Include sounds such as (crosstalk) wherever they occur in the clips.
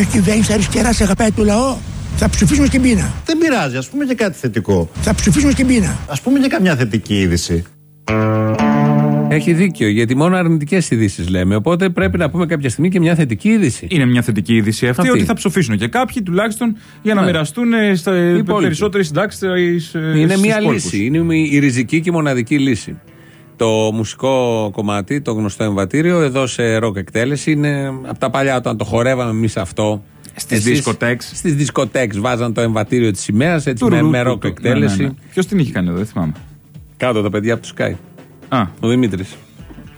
Έχουμε κυβέρνηση αριστερά, αγαπάει του λαό. Θα ψηφίσουμε στην πείνα. Δεν πειράζει, ας πούμε και κάτι θετικό. Θα ψηφίσουμε στην πείνα. Α πούμε και καμιά θετική είδηση. Έχει δίκιο, γιατί μόνο αρνητικές ειδήσεις λέμε. Οπότε πρέπει να πούμε κάποια στιγμή και μια θετική είδηση. Είναι μια θετική είδηση αυτή, Αυτή. ότι θα ψοφήσουν και κάποιοι τουλάχιστον για να Ναι. μοιραστούν ε, στα υπόλοιποι. περισσότερε συντάξει. Είναι μια λύση. Είναι η ριζική και μοναδική λύση. Το μουσικό κομμάτι, το γνωστό εμβατήριο, εδώ σε ροκ εκτέλεση είναι από τα παλιά όταν το χορεύαμε εμείς αυτό. Στις Εσείς ντισκοτέκ. Στις ντισκοτέκ βάζαν το εμβατήριο της σημαίας έτσι με, με ροκ εκτέλεση. Ποιος την είχε κάνει εδώ, δεν θυμάμαι. Κάτω τα παιδιά από τους Sky. Α, Ο Δημήτρης.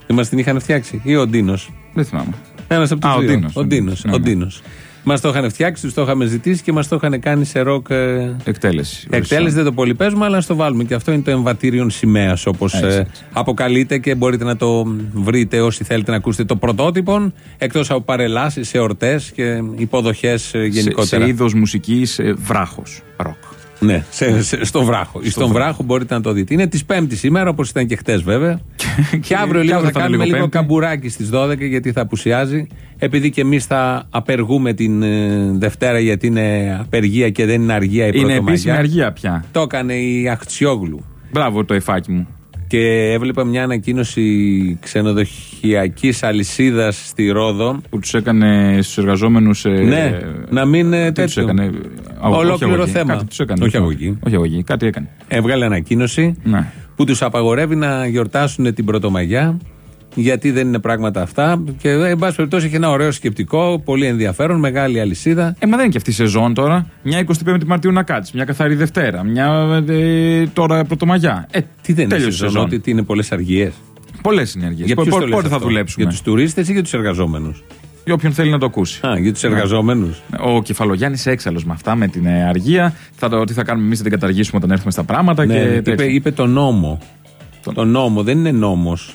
Δεν μα την είχαν φτιάξει. Ή ο Ντίνος. δεν θυμάμαι. Ένας από τους Α, ο δύο. Ντίνος, Ο ο Ντίνος. Ντίνος, ναι, Ο ναι. Ντίνος. Μας το είχαν φτιάξει, τους το είχαμε ζητήσει και μας το είχαν κάνει σε ροκ. ε, Εκτέλεση. Εκτέλεση δεν το πολύ παίζουμε, αλλά να στο βάλουμε. Και αυτό είναι το εμβατήριον σημαίας, όπως Έτσι, έτσι. αποκαλείται και μπορείτε να το βρείτε όσοι θέλετε να ακούσετε το πρωτότυπο. Εκτός από παρελάσεις, εορτές και υποδοχές γενικότερα. Σε, σε είδος μουσικής βράχος. Ροκ. Ναι, σε, σε- στο βράχο. Στον βράχο. βράχο μπορείτε να το δείτε. Είναι της Πέμπτης σήμερα, όπως ήταν και χτες βέβαια. (laughs) και αύριο λίγο αύριο θα θα είναι κάνουμε λίγο λίγο Πέμπτη. καμπουράκι στις 12 γιατί θα απουσιάζει. Επειδή και εμείς θα απεργούμε την ε, Δευτέρα γιατί είναι απεργία και δεν είναι αργία η Είναι Πρωτομαγιά. επίσημη αργία πια. Το έκανε η Αχτσιόγλου. Μπράβο το εφάκι μου. Και έβλεπα μια ανακοίνωση ξενοδοχειακής αλυσίδας στη Ρόδο. Που τους έκανε στους εργαζόμενους. ναι, να μην ε, Τι τους τέτοιο. έκανε. α, όχι Ολόκληρο αγωγή. θέμα. Κάτι τους έκανε. Όχι αγωγή. Όχι αγωγή. Κάτι έκανε. Έβγαλε ανακοίνωση Ναι. που τους απαγορεύει να γιορτάσουν την Πρωτομαγιά. Γιατί δεν είναι πράγματα αυτά. Και ε, εν πάση περιπτώσει έχει ένα ωραίο σκεπτικό, πολύ ενδιαφέρον, μεγάλη αλυσίδα. Ε, μα δεν είναι και αυτή η σεζόν τώρα. Μια 25η Μαρτίου να κάτσεις, μια καθαρή Δευτέρα, μια ε, τώρα Πρωτομαγιά. Ε, Τι δεν είναι τέλειωσε η σεζόν, σεζόν. ότι τι είναι πολλές αργίες. Πολλές συνεργίε. Για ποιους το λες Πότε θα αυτό; δουλέψουμε; Για τους τουρίστες ή για τους εργαζόμενους; Για όποιον θέλει να το ακούσει. Α, για τους εργαζόμενους. Ο Κεφαλογιάννης έξαλλος με αυτά, με την ε, αργία. Θα το, τι θα κάνουμε εμείς, θα την καταργήσουμε όταν έρθουμε στα πράγματα Ναι, και είπε, τέτοια. είπε το νόμο. Τον- Το νόμο, δεν είναι νόμος.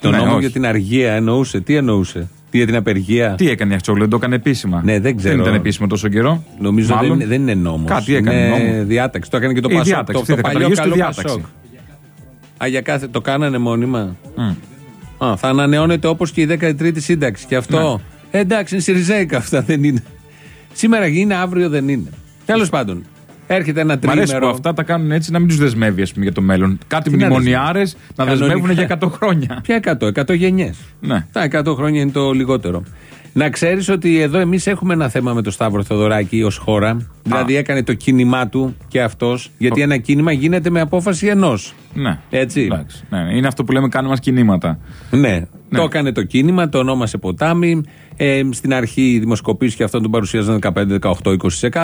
Το Ναι, νόμο όχι. για την αργία εννοούσε. Τι εννοούσε; Τι για την απεργία; Τι έκανε η Αχτσόγλου, δεν το έκανε επίσημα. Ναι, δεν ξέρω. Δεν ήταν επίσημο τόσο καιρό. Νομίζω Μάλλον. δεν, δεν είναι νόμος. Κάτι έκανε είναι νόμο. διάταξη. Το έκανε και το Η Πασόκ. διάταξη, το, τι το θα παλιός καταργήσει τη καλό διάταξη. Πασόκ. Α, για κάθε, το κάνανε μόνιμα. Μμ. Α, θα ανανεώνεται όπως και η 13η σύνταξης. Και αυτό. Ναι. Ε, εντάξει, είναι Σιριζέικα αυτά, δεν είναι. Σήμερα είναι, αύριο δεν είναι. Τέλος πάντων, έρχεται ένα Μ' αρέσει που τρίμερο. αυτά τα κάνουν έτσι να μην τους δεσμεύει ας πούμε, για το μέλλον. Κάτι Τι να μνημονιάρες να Κανονικά. δεσμεύουν για 100 χρόνια. Ποια 100, 100 γενιές. Ναι. Τα 100 χρόνια είναι το λιγότερο. Να ξέρεις ότι εδώ εμείς έχουμε ένα θέμα με τον Σταύρο Θεοδωράκη ως χώρα. Δηλαδή έκανε το κίνημά του και αυτός. Γιατί ένα κίνημα γίνεται με απόφαση ενός. Ναι. Έτσι. Εντάξει. Ναι, ναι. Είναι αυτό που λέμε κάνουμε μας κινήματα. Ναι. Το έκανε το κίνημα, το ονόμασε ποτάμι. Ε, στην αρχή οι δημοσκοπήσει και αυτό τον παρουσίαζαν 15, 18,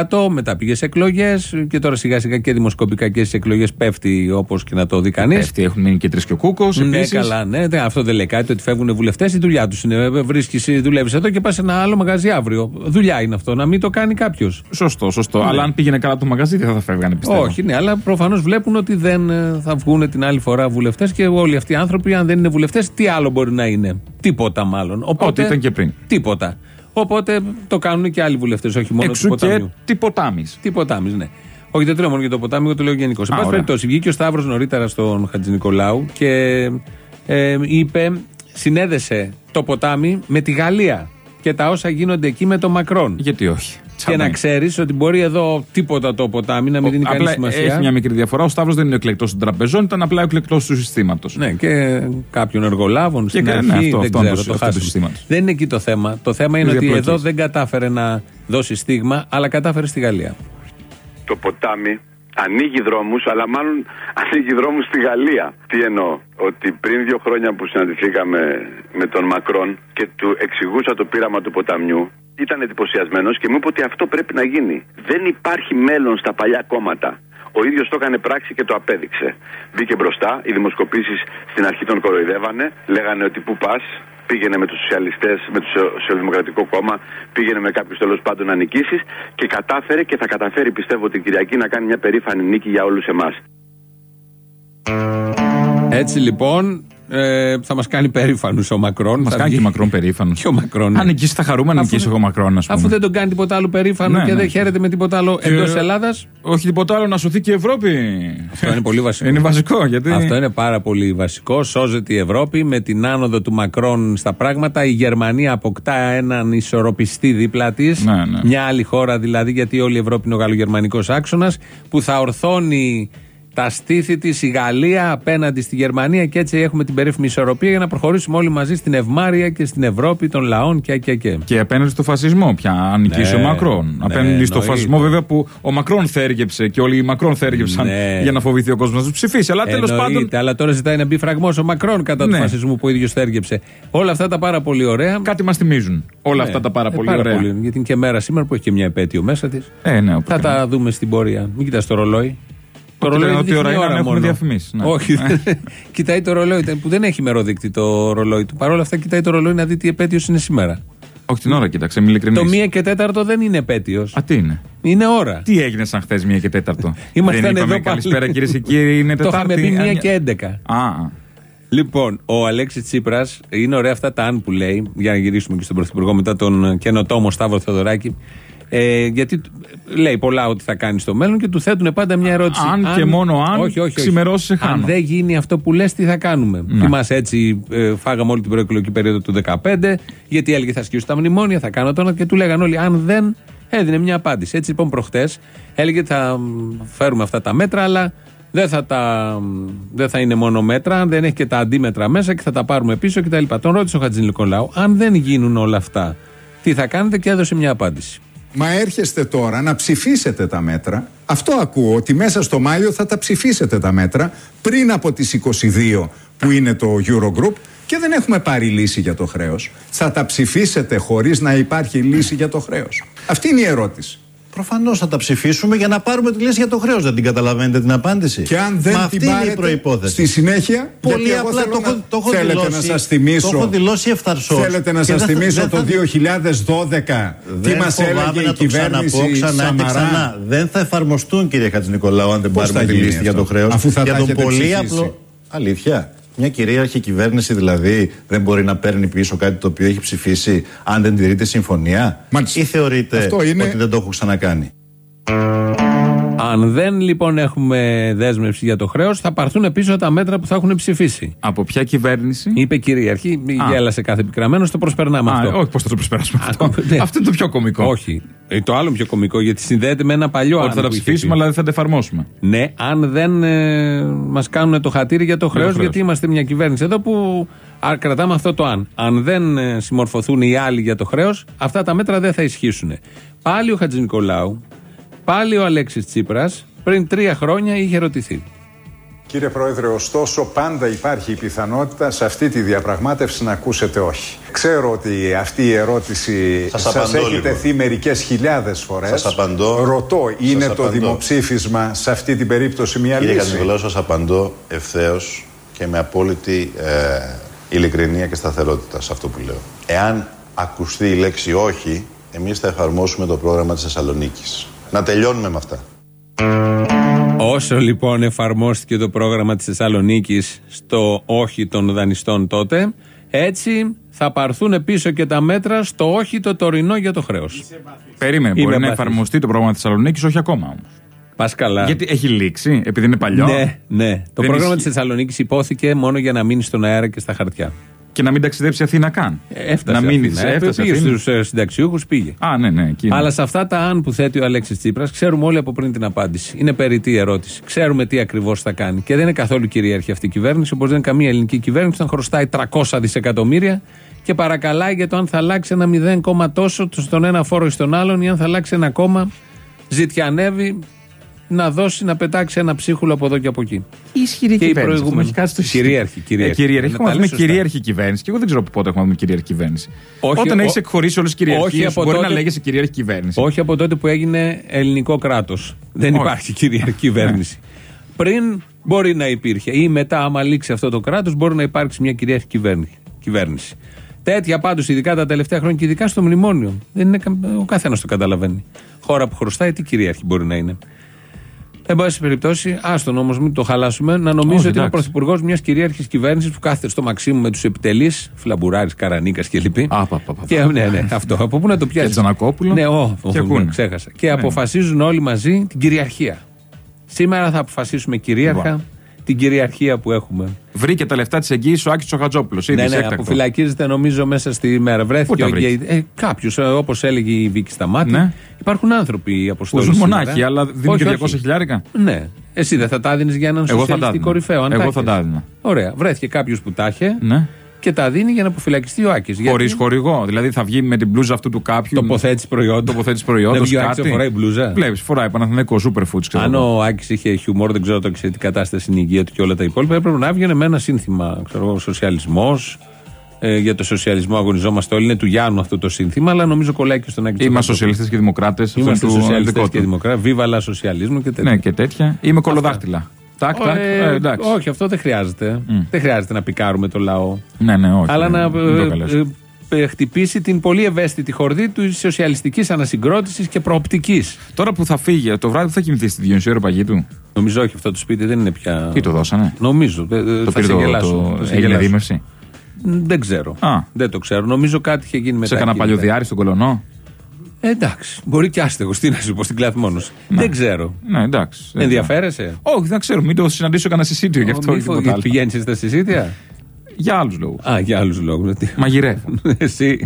20%. Μετά πήγε σε εκλογές και τώρα σιγά σιγά και δημοσκοπικά και στις εκλογές πέφτει όπως και να το δει κανείς. Αυτοί έχουν μείνει και τρεις και ο Κούκος. Ναι, καλά, ναι. Δεν- Αυτό δεν λέει κάτι. Ότι φεύγουν βουλευτές, η δουλειά τους είναι. Βρίσκεις, δουλεύεις εδώ και πας σε ένα άλλο μαγαζί αύριο. Δουλειά είναι αυτό, να μην το κάνει κάποιος. Σωστό, σωστό. Αλλά αν πήγαινε καλά το μαγαζί, δεν θα φεύγανε πιστεύω. Όχι, ναι, αλλά προφανώς βλέπουν ότι δεν ε, θα βγουν την άλλη φορά βουλευτές και όλοι αυτοί οι άνθρωποι, αν δεν είναι βουλευτές, τι άλλο μπορεί να είναι. Τίποτα μάλλον. Οπότε, Ό,τι ήταν και πριν. Τίποτα. Οπότε το κάνουν και άλλοι βουλευτές, όχι μόνο του Εξού και ποτάμιου. τυποτάμις. Τι ποτάμι, ναι. Όχι, δεν το λέω μόνο για το ποτάμι, εγώ το λέω γενικώς. Σε Α, πάση ωραία. περιπτώσει, βγήκε ο Σταύρος νωρίτερα στον Χατζη Νικολάου και ε, είπε, συνέδεσε το ποτάμι με τη Γαλλία και τα όσα γίνονται εκεί με τον Μακρόν. Γιατί όχι. Και Τσάμπα. να ξέρεις ότι μπορεί εδώ τίποτα το ποτάμι να μην δίνει κανεί Απλά σημασία. έχει μια μικρή διαφορά. Ο Σταύρος δεν είναι εκλεκτός των τραπεζών, ήταν απλά εκλεκτός του συστήματος. Ναι, και κάποιων εργολάβων στην κα- αρχή. ναι, αυτό- δεν αυτό ξέρω, το- το αυτό του χάσαμε. συστήματος. Δεν είναι εκεί το θέμα. Το θέμα είναι Της ότι διαπλοκής. εδώ δεν κατάφερε να δώσει στίγμα, αλλά κατάφερε στη Γαλλία. το ποτάμι ανοίγει δρόμους, αλλά μάλλον (laughs) ανοίγει δρόμους στη Γαλλία. Τι εννοώ, ότι πριν δύο χρόνια που συναντηθήκαμε με τον Μακρόν και του εξηγούσα το πείραμα του ποταμιού, ήταν εντυπωσιασμένος και μου είπε ότι αυτό πρέπει να γίνει. Δεν υπάρχει μέλλον στα παλιά κόμματα. Ο ίδιος το έκανε πράξη και το απέδειξε. Μπήκε μπροστά, οι δημοσκοπήσεις στην αρχή τον κοροϊδεύανε, λέγανε ότι πού πας, πήγαινε με τους σοσιαλιστές, με το Σοσιαλδημοκρατικό Κόμμα, πήγαινε με κάποιους τέλος πάντων να νικήσεις και κατάφερε και θα καταφέρει πιστεύω την Κυριακή να κάνει μια περήφανη νίκη για όλους εμάς. Έτσι λοιπόν, Ε, θα μας κάνει περήφανου ο Μακρόν. Μας Θα κάνει βγει- και Μακρόν περήφανος. Και ο Μακρόν. Αν νικήσει, θα χαρούμε να Αφού νικήσει δεν- ο Μακρόν, ας πούμε. Αφού δεν τον κάνει τίποτα άλλο περήφανο Ναι, και ναι. δεν χαίρεται με τίποτα άλλο Και- εντός Ελλάδας. Όχι τίποτα άλλο, να σωθεί και η Ευρώπη. Αυτό είναι πολύ βασικό. Είναι βασικό, γιατί. Αυτό είναι πάρα πολύ βασικό. Σώζεται η Ευρώπη με την άνοδο του Μακρόν στα πράγματα. Η Γερμανία αποκτά έναν ισορροπιστή δίπλα της. Ναι, ναι. Μια άλλη χώρα δηλαδή, γιατί όλη η Ευρώπη είναι ο γαλλογερμανικός άξονας, που θα ορθώνει τα στήθη της η Γαλλία απέναντι στη Γερμανία και έτσι έχουμε την περίφημη ισορροπία για να προχωρήσουμε όλοι μαζί στην ευμάρεια και στην Ευρώπη των λαών και και και. Και απέναντι στο φασισμό πια, αν νικήσει Ναι, ο Μακρόν. ναι, απέναντι στο εννοείται. φασισμό, βέβαια, που ο Μακρόν θέργεψε και όλοι οι Μακρόν θέργεψαν Ναι. για να φοβηθεί ο κόσμος να τους ψηφίσει. Αλλά τέλος Εννοείται, πάντων. αλλά τώρα ζητάει να μπει φραγμός ο Μακρόν κατά Ναι. του φασισμού που ο ίδιος θέργεψε. Όλα αυτά τα πάρα πολύ ωραία. Κάτι μας θυμίζουν όλα Ναι, αυτά τα πάρα ε, πολύ ωραία. γιατί είναι και μέρα σήμερα που έχει και μια επέτειο μέσα της. Ε, ναι, Θα οπότε. τα δούμε στην πορεία. Μην κοιτάς το ρολόι. Το Όχι, ρολόι ότι δείχνει ώρα είναι, αν έχουμε μόνο. διαφημίσεις, ναι. Όχι. (laughs) κοιτάει το ρολόι που δεν έχει ημεροδείκτη το ρολόι του. Παρ' όλα αυτά κοιτάει το ρολόι να δει τι επέτειος είναι σήμερα. Όχι την ώρα, κοίταξε, είμαι ειλικρινής. Το 1 και 4 δεν είναι επέτειος. Α, τι είναι; Είναι ώρα. Τι έγινε σαν χθες, μία και τέταρτο; (laughs) Ήμασταν Δεν εδώ είπαμε πάλι. καλησπέρα κυρίε (laughs) και κύριοι, είναι Το Τετάρτη. είχαμε πει Α, 1 μια- και 11. Α, α. Λοιπόν, ο Αλέξης Τσίπρας, είναι ωραία αυτά τα αν που λέει, για να γυρίσουμε και στον Πρωθυπουργό μετά τον καινοτόμο Σταύρο Θεοδωράκη. Ε, γιατί λέει πολλά ότι θα κάνεις στο μέλλον και του θέτουν πάντα μια ερώτηση. Αν και μόνο αν, ξημερώσεις, σε χάνω. Αν δεν γίνει αυτό που λες τι θα κάνουμε; Ναι. Θυμάσαι έτσι, ε, φάγαμε όλη την προεκλογική περίοδο του 2015, γιατί έλεγε θα σκίσουν τα μνημόνια, θα κάνω τώρα και του λέγανε όλοι, αν δεν έδινε μια απάντηση. Έτσι λοιπόν προχτές έλεγε θα μ, φέρουμε αυτά τα μέτρα, αλλά δεν θα, τα, δεν θα είναι μόνο μέτρα, δεν έχει και τα αντίμετρα μέσα και θα τα πάρουμε πίσω κτλ. Τον ρώτησε ο Χατζη Νικολάου, αν δεν γίνουν όλα αυτά, τι θα κάνετε; και έδωσε μια απάντηση. Μα έρχεστε τώρα να ψηφίσετε τα μέτρα. Αυτό ακούω, ότι μέσα στο Μάιο θα τα ψηφίσετε τα μέτρα πριν από τις 22 που είναι το Eurogroup και δεν έχουμε πάρει λύση για το χρέος. Θα τα ψηφίσετε χωρίς να υπάρχει λύση για το χρέος. Αυτή είναι η ερώτηση. Προφανώς θα τα ψηφίσουμε για να πάρουμε τη λύση για το χρέος. Δεν την καταλαβαίνετε την απάντηση. Και αν δεν Μα την αυτή είναι η πάρετε προπόθεση. στη συνέχεια, Πολύ γιατί εγώ απλά θέλω το να- έχω, το έχω θέλετε δηλώσει, να σας θυμίσω Το έχω δηλώσει ευθαρσώς. Θέλετε να Και σας δεν θα- θυμίσω δεν το θα- 2012 τι Δεν μας φοβάμαι έλεγε η να το κυβέρνηση ξαναπώ ξανά και Σαμαρά; ξανά. Δεν θα εφαρμοστούν, κύριε Χατζηνικολάου, αν δεν Πώς πάρουμε θα τη γίνει λύση για αυτό, το χρέος. αφού θα για τα τον έχετε πολύ ψηφίσει. απλό. Αλήθεια. Μια κυρίαρχη κυβέρνηση δηλαδή δεν μπορεί να παίρνει πίσω κάτι το οποίο έχει ψηφίσει αν δεν τηρείται συμφωνία; Μάλιστα. Ή θεωρείτε Αυτό είναι- ότι δεν το έχω ξανακάνει; Αν δεν λοιπόν έχουμε δέσμευση για το χρέος, θα πάρθουν πίσω τα μέτρα που θα έχουν ψηφίσει. Από ποια κυβέρνηση; Είπε κυρίαρχη, γέλασε κάθε επικραμένο, το προσπερνάμε Α, αυτό. όχι, πώς θα το προσπεράσουμε Α, αυτό. ναι. Αυτό είναι το πιο κωμικό. Όχι. Ε, το άλλο πιο κωμικό, γιατί συνδέεται με ένα παλιό Ότι αν θα τα που είχε ψηφίσουμε, πει. αλλά δεν θα τα εφαρμόσουμε. Ναι, αν δεν ε, μας κάνουν το χατήρι για το χρέος, χρέος. γιατί είμαστε μια κυβέρνηση εδώ που α, κρατάμε αυτό το αν. Αν δεν ε, συμμορφωθούν οι άλλοι για το χρέος, αυτά τα μέτρα δεν θα ισχύσουν. Πάλι ο Χατζη Νικολάου, πάλι ο Αλέξης Τσίπρας, πριν τρία χρόνια είχε ρωτηθεί. Κύριε Πρόεδρε, ωστόσο πάντα υπάρχει η πιθανότητα σε αυτή τη διαπραγμάτευση να ακούσετε όχι. Ξέρω ότι αυτή η ερώτηση Σας σας, απαντώ έχει λίγο. τεθεί μερικές χιλιάδες φορές. Σας απαντώ. Ρωτώ, είναι Σας το απαντώ. δημοψήφισμα σε αυτή την περίπτωση μια Κύριε λύση; Χατζηνικολάου, σας απαντώ ευθέως και με απόλυτη ε, ειλικρινία και σταθερότητα σε αυτό που λέω. Εάν ακουστεί η λέξη όχι, εμείς θα εφαρμόσουμε το πρόγραμμα της Θεσσαλονίκης. Να τελειώνουμε με αυτά. Όσο λοιπόν εφαρμόστηκε το πρόγραμμα της Θεσσαλονίκης στο όχι των δανειστών τότε, έτσι θα πάρθουν πίσω και τα μέτρα στο όχι το τωρινό για το χρέος. Περίμενε, Είμαι μπορεί να εμπαθής. εφαρμοστεί το πρόγραμμα της Θεσσαλονίκης, όχι ακόμα όμως. Πας καλά. Γιατί έχει λήξει, επειδή είναι παλιό. Ναι, ναι. Το Δεν πρόγραμμα ισχύει. της Θεσσαλονίκης υπόθηκε μόνο για να μείνει στον αέρα και στα χαρτιά. Και να μην ταξιδέψει Αθήνα καν. Ε, Έφτασε. Να μείνει. Αθήνα. Έφτασε. πήγε Αθήνα. στους συνταξιούχους, πήγε. Α, ναι, ναι. Εκεί είναι. Αλλά σε αυτά τα αν που θέτει ο Αλέξης Τσίπρας, ξέρουμε όλοι από πριν την απάντηση. Είναι περιττή η ερώτηση. Ξέρουμε τι ακριβώς θα κάνει. Και δεν είναι καθόλου κυρίαρχη αυτή η κυβέρνηση, όπως δεν είναι καμία ελληνική κυβέρνηση, όταν χρωστάει 300 δισεκατομμύρια και παρακαλάει για το αν θα αλλάξει ένα 0, κόμμα τόσο στον ένα φόρο ή στον άλλον, ή αν θα αλλάξει ένα κόμμα, ζητιανεύει να δώσει, να πετάξει ένα ψίχουλο από εδώ και από εκεί. ισχυρή Και η κυβέρνηση. προηγούμενη. Αυτό έχει κάτι στο ισχυρή. Κυρίαρχη, κυρίαρχη. Ε, κυρίαρχη. Να Έχουμε τα να δούμε λες σωστά. κυρίαρχη κυβέρνηση. Και εγώ δεν ξέρω από πότε έχουμε να δούμε κυρίαρχη κυβέρνηση. Όχι, Όταν ο- έχεις εκχωρήσει όλες τις όχι κυριαρχίες, από μπορεί τότε- να λέγεσαι κυρίαρχη κυβέρνηση. Όχι από τότε που έγινε ελληνικό κράτος. Δεν Όχι. υπάρχει κυρίαρχη κυβέρνηση. Πριν μπορεί να υπήρχε. Ή μετά, άμα λήξει αυτό το κράτος, μπορεί να υπάρξει μια κυρίαρχη κυβέρνη- κυβέρνηση. Τέτοια πάντως, ειδικά τα τελευταία χρόνια και ειδικά στο μνημόνιο. Δεν είναι, κα- ο καθένας το καταλαβαίνει. Χώρα που χρωστάει, τι κυρίαρχη μπορεί να είναι. Εν πάση περιπτώσει, άστον όμως, μην το χαλάσουμε, να νομίζω Όχι, ότι είναι ο εντάξει. πρωθυπουργός μιας κυρίαρχης κυβέρνησης που κάθεται στο Μαξίμου με τους επιτελείς, Φλαμπουράρη, Καρανίκας κλπ. Α, πα, πα, πα, πα. Και, ναι, ναι, αυτό. Από πού να το πιάσει; Και Τζανακόπουλο. Ναι, ο, Και ο, ακούνε. ναι, ξέχασα. Και Ναι. αποφασίζουν όλοι μαζί την κυριαρχία. Σήμερα θα αποφασίσουμε κυρίαρχα Λοιπόν. Την κυριαρχία που έχουμε. Βρήκε τα λεφτά της εγγύησης ο Άκης Τσοχατζόπουλος. Ναι, ναι, αποφυλακίζεται νομίζω μέσα στη μέρα. Βρέθηκε τα ο βρήκε; Γκέι- ε, Κάποιος, όπως έλεγε η Βίκη Σταμάτη. Ναι. Υπάρχουν άνθρωποι οι Που αποστολή. ζουν μονάχοι, αλλά δίνουν και 200 χιλιάρικα; Ναι. Εσύ δεν θα τα δίνει για έναν Εγώ θα τα σοσιαλιστή έδινα. κορυφαίο. αν Εγώ τα θα έχεις. τα έδινα. Ωραία. Βρέθηκε κάποιος που τα είχε Ναι. Και τα δίνει για να αποφυλακιστεί ο Άκης. Χωρίς χορηγό. Δηλαδή θα βγει με την μπλούζα αυτού του κάποιου. Τοποθέτηση προϊόντων. Τοποθέτηση προϊόντος, Δεν βγει ο Άκης κάτι. να φοράει μπλούζα. Βλέπεις, φοράει Παναθηναϊκός Superfoods. ξέρω Αν εγώ. ο Άκης είχε χιούμορ, δεν ξέρω το σε τι κατάσταση είναι η υγεία του και όλα τα υπόλοιπα, έπρεπε να έβγαινε με ένα σύνθημα. Ξέρω εγώ, σοσιαλισμός. Ε, για το σοσιαλισμό αγωνιζόμαστε όλοι. Είναι του Γιάννου αυτό το σύνθημα, αλλά νομίζω κολλάει και στον Άκη. Είμαστε Τσοχατζόπουλο. σοσιαλιστές και δημοκράτες. Είμαστε σοσιαλιστές και δημοκράτε. Βίβαλα σοσιαλισμού και τέτοια. Ναι, και τέτοια. Είμαι κολοδάχτυλα. Τάκ, τάκ. Ε, ε, εντάξει. όχι, αυτό δεν χρειάζεται. Δεν χρειάζεται να πικάρουμε το λαό. Ναι, ναι, όχι. αλλά ναι, να μην το ε, καλές. ε, ε, χτυπήσει την πολύ ευαίσθητη χορδή του σοσιαλιστικής ανασυγκρότησης και προοπτικής. Τώρα που θα φύγει, το βράδυ που θα κοιμηθεί στη Διονυσίου Παγίτου. Νομίζω όχι, αυτό το σπίτι δεν είναι πια. Τι το δώσανε; Νομίζω. ε, ε, Το θα πήρε σε το. γελάσω. το- θα σε Έγινε γελάσω. δίμευση; Μ, Δεν ξέρω. Α. Δεν το ξέρω. Νομίζω κάτι είχε γίνει μετά. Σε κανένα εκεί, παλιό μετά. διάρρη στον κολονό; Ε, εντάξει. Μπορεί και άστεγο. Τι να σου πω στην κλαθμόνο. Δεν ξέρω. Ναι, εντάξει. δεν Ενδιαφέρεσαι; ξέρω. Όχι, δεν ξέρω. Μην το συναντήσω κανένα συσίτιο γι' αυτό. ή τίποτα άλλο. Πηγαίνεις στα συσίτια; Για άλλους λόγους. Α, για άλλους λόγους. Μαγειρεύουν. (laughs) Εσύ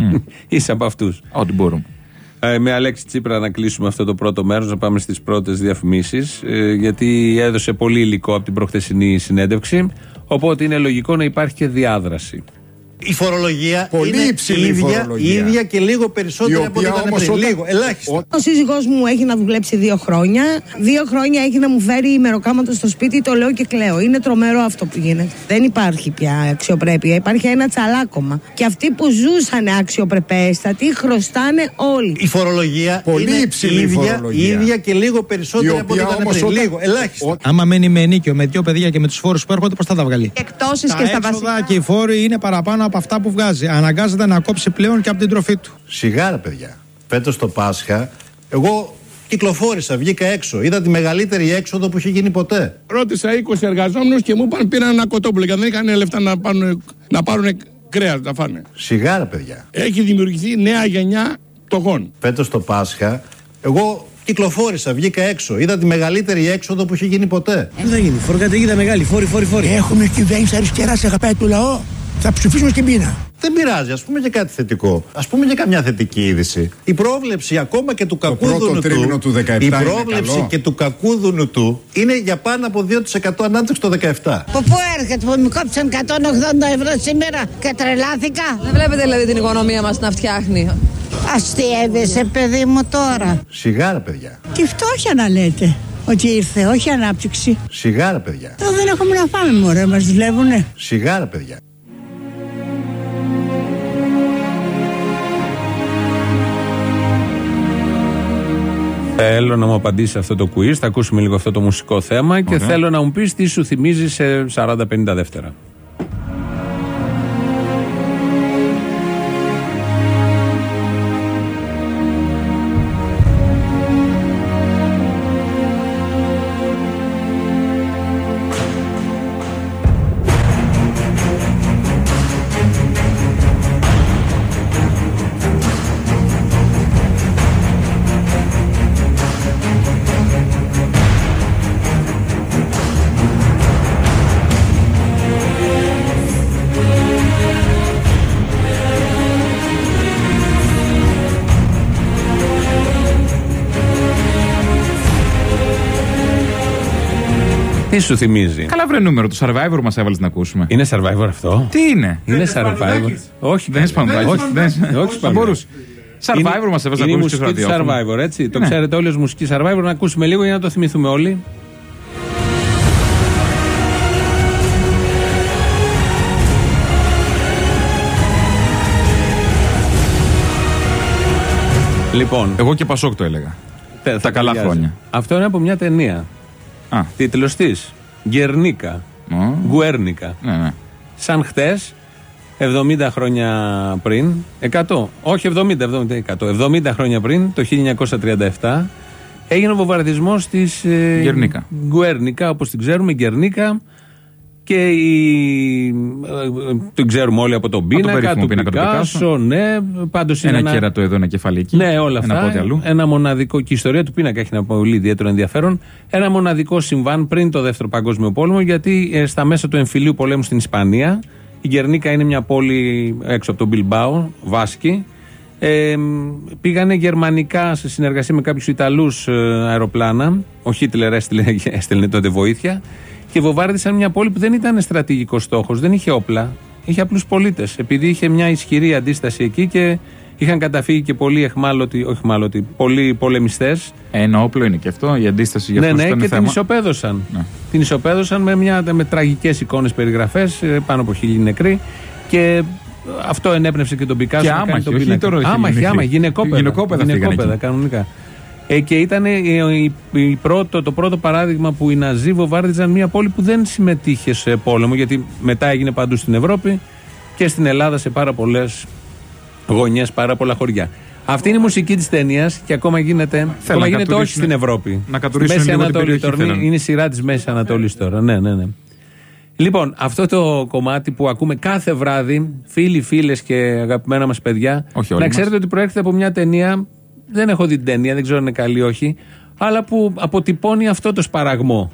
είσαι από αυτούς. Ό,τι μπορούμε. Ε, με Αλέξη Τσίπρα να κλείσουμε αυτό το πρώτο μέρος, να πάμε στις πρώτες διαφημίσεις. Ε, γιατί έδωσε πολύ υλικό από την προχθεσινή συνέντευξη. Οπότε είναι λογικό να υπάρχει και διάδραση. Η φορολογία Πολύ είναι υψηλή η ίδια, φορολογία. η ίδια και λίγο περισσότερη Η από ό,τι οποία ήταν όμως πριν. όταν- Λίγο, ελάχιστα. Ό- Ο σύζυγός μου έχει να δουλέψει δύο χρόνια. Δύο χρόνια έχει να μου φέρει ημεροκάματος στο σπίτι, το λέω και κλαίω. Είναι τρομερό αυτό που γίνεται. Δεν υπάρχει πια αξιοπρέπεια. Υπάρχει ένα τσαλάκωμα. Και αυτοί που ζούσαν αξιοπρεπέστατοι χρωστάνε όλοι. Η φορολογία Πολύ είναι υψηλή η ίδια, φορολογία. η ίδια και λίγο περισσότερη Η από ό,τι οποία ήταν όμως πριν. όταν- Λίγο, ελάχιστα. Άμα μένει με ενίκιο με δύο παιδιά και με τους φόρους που έρχονται, πώς θα τα βγάλει; Εκτόσεις Τα έξοδα και οι φόροι είναι παραπάνω από αυτά που βγάζει. Αναγκάζεται να κόψει πλέον και από την τροφή του. Σιγά ρε παιδιά. Φέτος το Πάσχα, εγώ κυκλοφόρησα, βγήκα έξω. Είδα τη μεγαλύτερη έξοδο που είχε γίνει ποτέ. Ρώτησα 20 εργαζόμενους και μου είπαν πήραν ένα κοτόπουλο και δεν είχαν λεφτά να πάρουν, να πάρουν κρέας να φάνε. Σιγά ρε παιδιά. Έχει δημιουργηθεί νέα γενιά πτωχών. Φέτος το Πάσχα, εγώ κυκλοφόρησα, βγήκα έξω. Είδα τη μεγαλύτερη έξοδο που είχε γίνει ποτέ. Τι θα γίνει, φοροκατοικίδα μεγάλη, φόροι, φόροι, φόροι. Έχουμε κυβέρνηση αριστεράς, αγαπάει του λαό. Θα ψηφίσουμε στην πείνα. Δεν πειράζει, ας πούμε και κάτι θετικό. Α πούμε και καμιά θετική είδηση. Η πρόβλεψη ακόμα και του κακούδουνου πρώτο τρίμηνο του 17 Η είναι πρόβλεψη καλό. και του κακούδουνου του είναι για πάνω από 2% ανάπτυξη το 17. Από πού έρχεται που μου κόψαν 180 ευρώ σήμερα και τρελάθηκα; Δεν βλέπετε δηλαδή την οικονομία μας να φτιάχνει. Αστείευεσαι, παιδί μου τώρα. Σιγά ρε παιδιά. Τι φτώχεια να λέτε. Ότι ήρθε, όχι ανάπτυξη. Σιγά ρε παιδιά. Εδώ δεν έχουμε να πάμε, μωρέ, μας δουλεύουνε. Σιγά ρε παιδιά. Θέλω να μου απαντήσεις αυτό το quiz. Θα ακούσουμε λίγο αυτό το μουσικό θέμα και Ωραία. θέλω να μου πεις τι σου θυμίζει σε 40-50 δεύτερα. Τι σου θυμίζει; Καλά, βρε νούμερο. Το survivor μας έβαλες να ακούσουμε. Είναι survivor αυτό; Τι είναι; Είναι survivor. Όχι, Δεν είναι καλά. σπανουδάκι. Όχι, δεν- όχι, Θα σπανουδάκι. μπορούσε. Survivor μας έβαλε να Είναι η ακούσουμε μουσική στο του ραδιόφωνο. survivor, έτσι. Το Ναι. ξέρετε όλοι ως μουσική survivor. Να ακούσουμε λίγο για να το θυμηθούμε όλοι. Λοιπόν, Εγώ και Πασόκ το έλεγα. τε- θα καλά ταιριάζει. χρόνια. Αυτό είναι από μια ταινία. Α, Τίτλος της Γκερνίκα. ω, Γκουέρνικα. ναι, ναι. Σαν χτες, 70 χρόνια πριν, 100, όχι 70, 70, 100, 70 χρόνια πριν, το 1937, Έγινε ο βομβαρδισμός της. Ε, Γκερνίκα. Γκουέρνικα, όπως την ξέρουμε, Γκερνίκα. Και η, ε, ε, την ξέρουμε όλοι από τον πίνακα, περίφημο του πίνακα του Πικάσο. Πικάσο. Ναι, πάντως είναι Ένα κέρατο εδώ, ένα κεφάλι εκεί. ναι, όλα Ένα αυτά. πόδι αλλού. Ένα μοναδικό. Και η ιστορία του πίνακα έχει ένα πολύ ιδιαίτερο ενδιαφέρον. Ένα μοναδικό συμβάν πριν το Δεύτερο Παγκόσμιο Πόλεμο, γιατί ε, στα μέσα του εμφυλίου πολέμου στην Ισπανία, η Γερνίκα είναι μια πόλη έξω από τον Μπιλμπάο, Βάσκη. Ε, πήγανε γερμανικά σε συνεργασία με κάποιους Ιταλούς αεροπλάνα. Ο Χίτλερ έστειλε, (laughs) έστελνε τότε βοήθεια. Και βομβάρδισαν μια πόλη που δεν ήταν στρατηγικός στόχος, δεν είχε όπλα. Είχε απλούς πολίτες. Επειδή είχε μια ισχυρή αντίσταση εκεί και είχαν καταφύγει και πολλοί εχμάλωτοι, όχι εχμάλωτοι, πολλοί πολεμιστές. Ένα όπλο είναι και αυτό, η αντίσταση για Ναι, αυτούς ναι, ήταν και θέμα. την ισοπαίδωσαν. Ναι. Την ισοπαίδωσαν με, μια, με τραγικές εικόνες περιγραφές, ε, πάνω από χίλιοι νεκροί. Και αυτό ενέπνευσε και τον Πικάσο. Και να κάνει άμαχοι, τον όχι πίνακα. τώρα χίλιοι Άμαχοι, νεκροί. άμαχοι, γυναικόπαιδα. Γυναικόπαιδα φύγανε Γυναικόπαιδα, εκεί. κανονικά. Ε, και ήταν ε, η, η πρώτο, το πρώτο παράδειγμα που οι Ναζί βομβάρδιζαν μια πόλη που δεν συμμετείχε σε πόλεμο, γιατί μετά έγινε παντού στην Ευρώπη και στην Ελλάδα σε πάρα πολλές γωνιές, πάρα πολλά χωριά. Αυτή είναι η μουσική της ταινίας και ακόμα γίνεται, ακόμα να γίνεται όχι κατουρίσουν- στην Ευρώπη. να Στη κατουρίσουν Μέση λίγο την Ανατολή περιοχή τώρα. θέλανε. Είναι η σειρά της Μέσης Ανατολής τώρα. Ναι, ναι, ναι. Λοιπόν, αυτό το κομμάτι που ακούμε κάθε βράδυ, φίλοι, φίλες και αγαπημένα μας παιδιά, Όχι να όλοι ξέρετε ότι προέρχεται από μια ταινία. Δεν έχω δει την ταινία, δεν ξέρω αν είναι καλή ή όχι, αλλά που αποτυπώνει αυτό το σπαραγμό.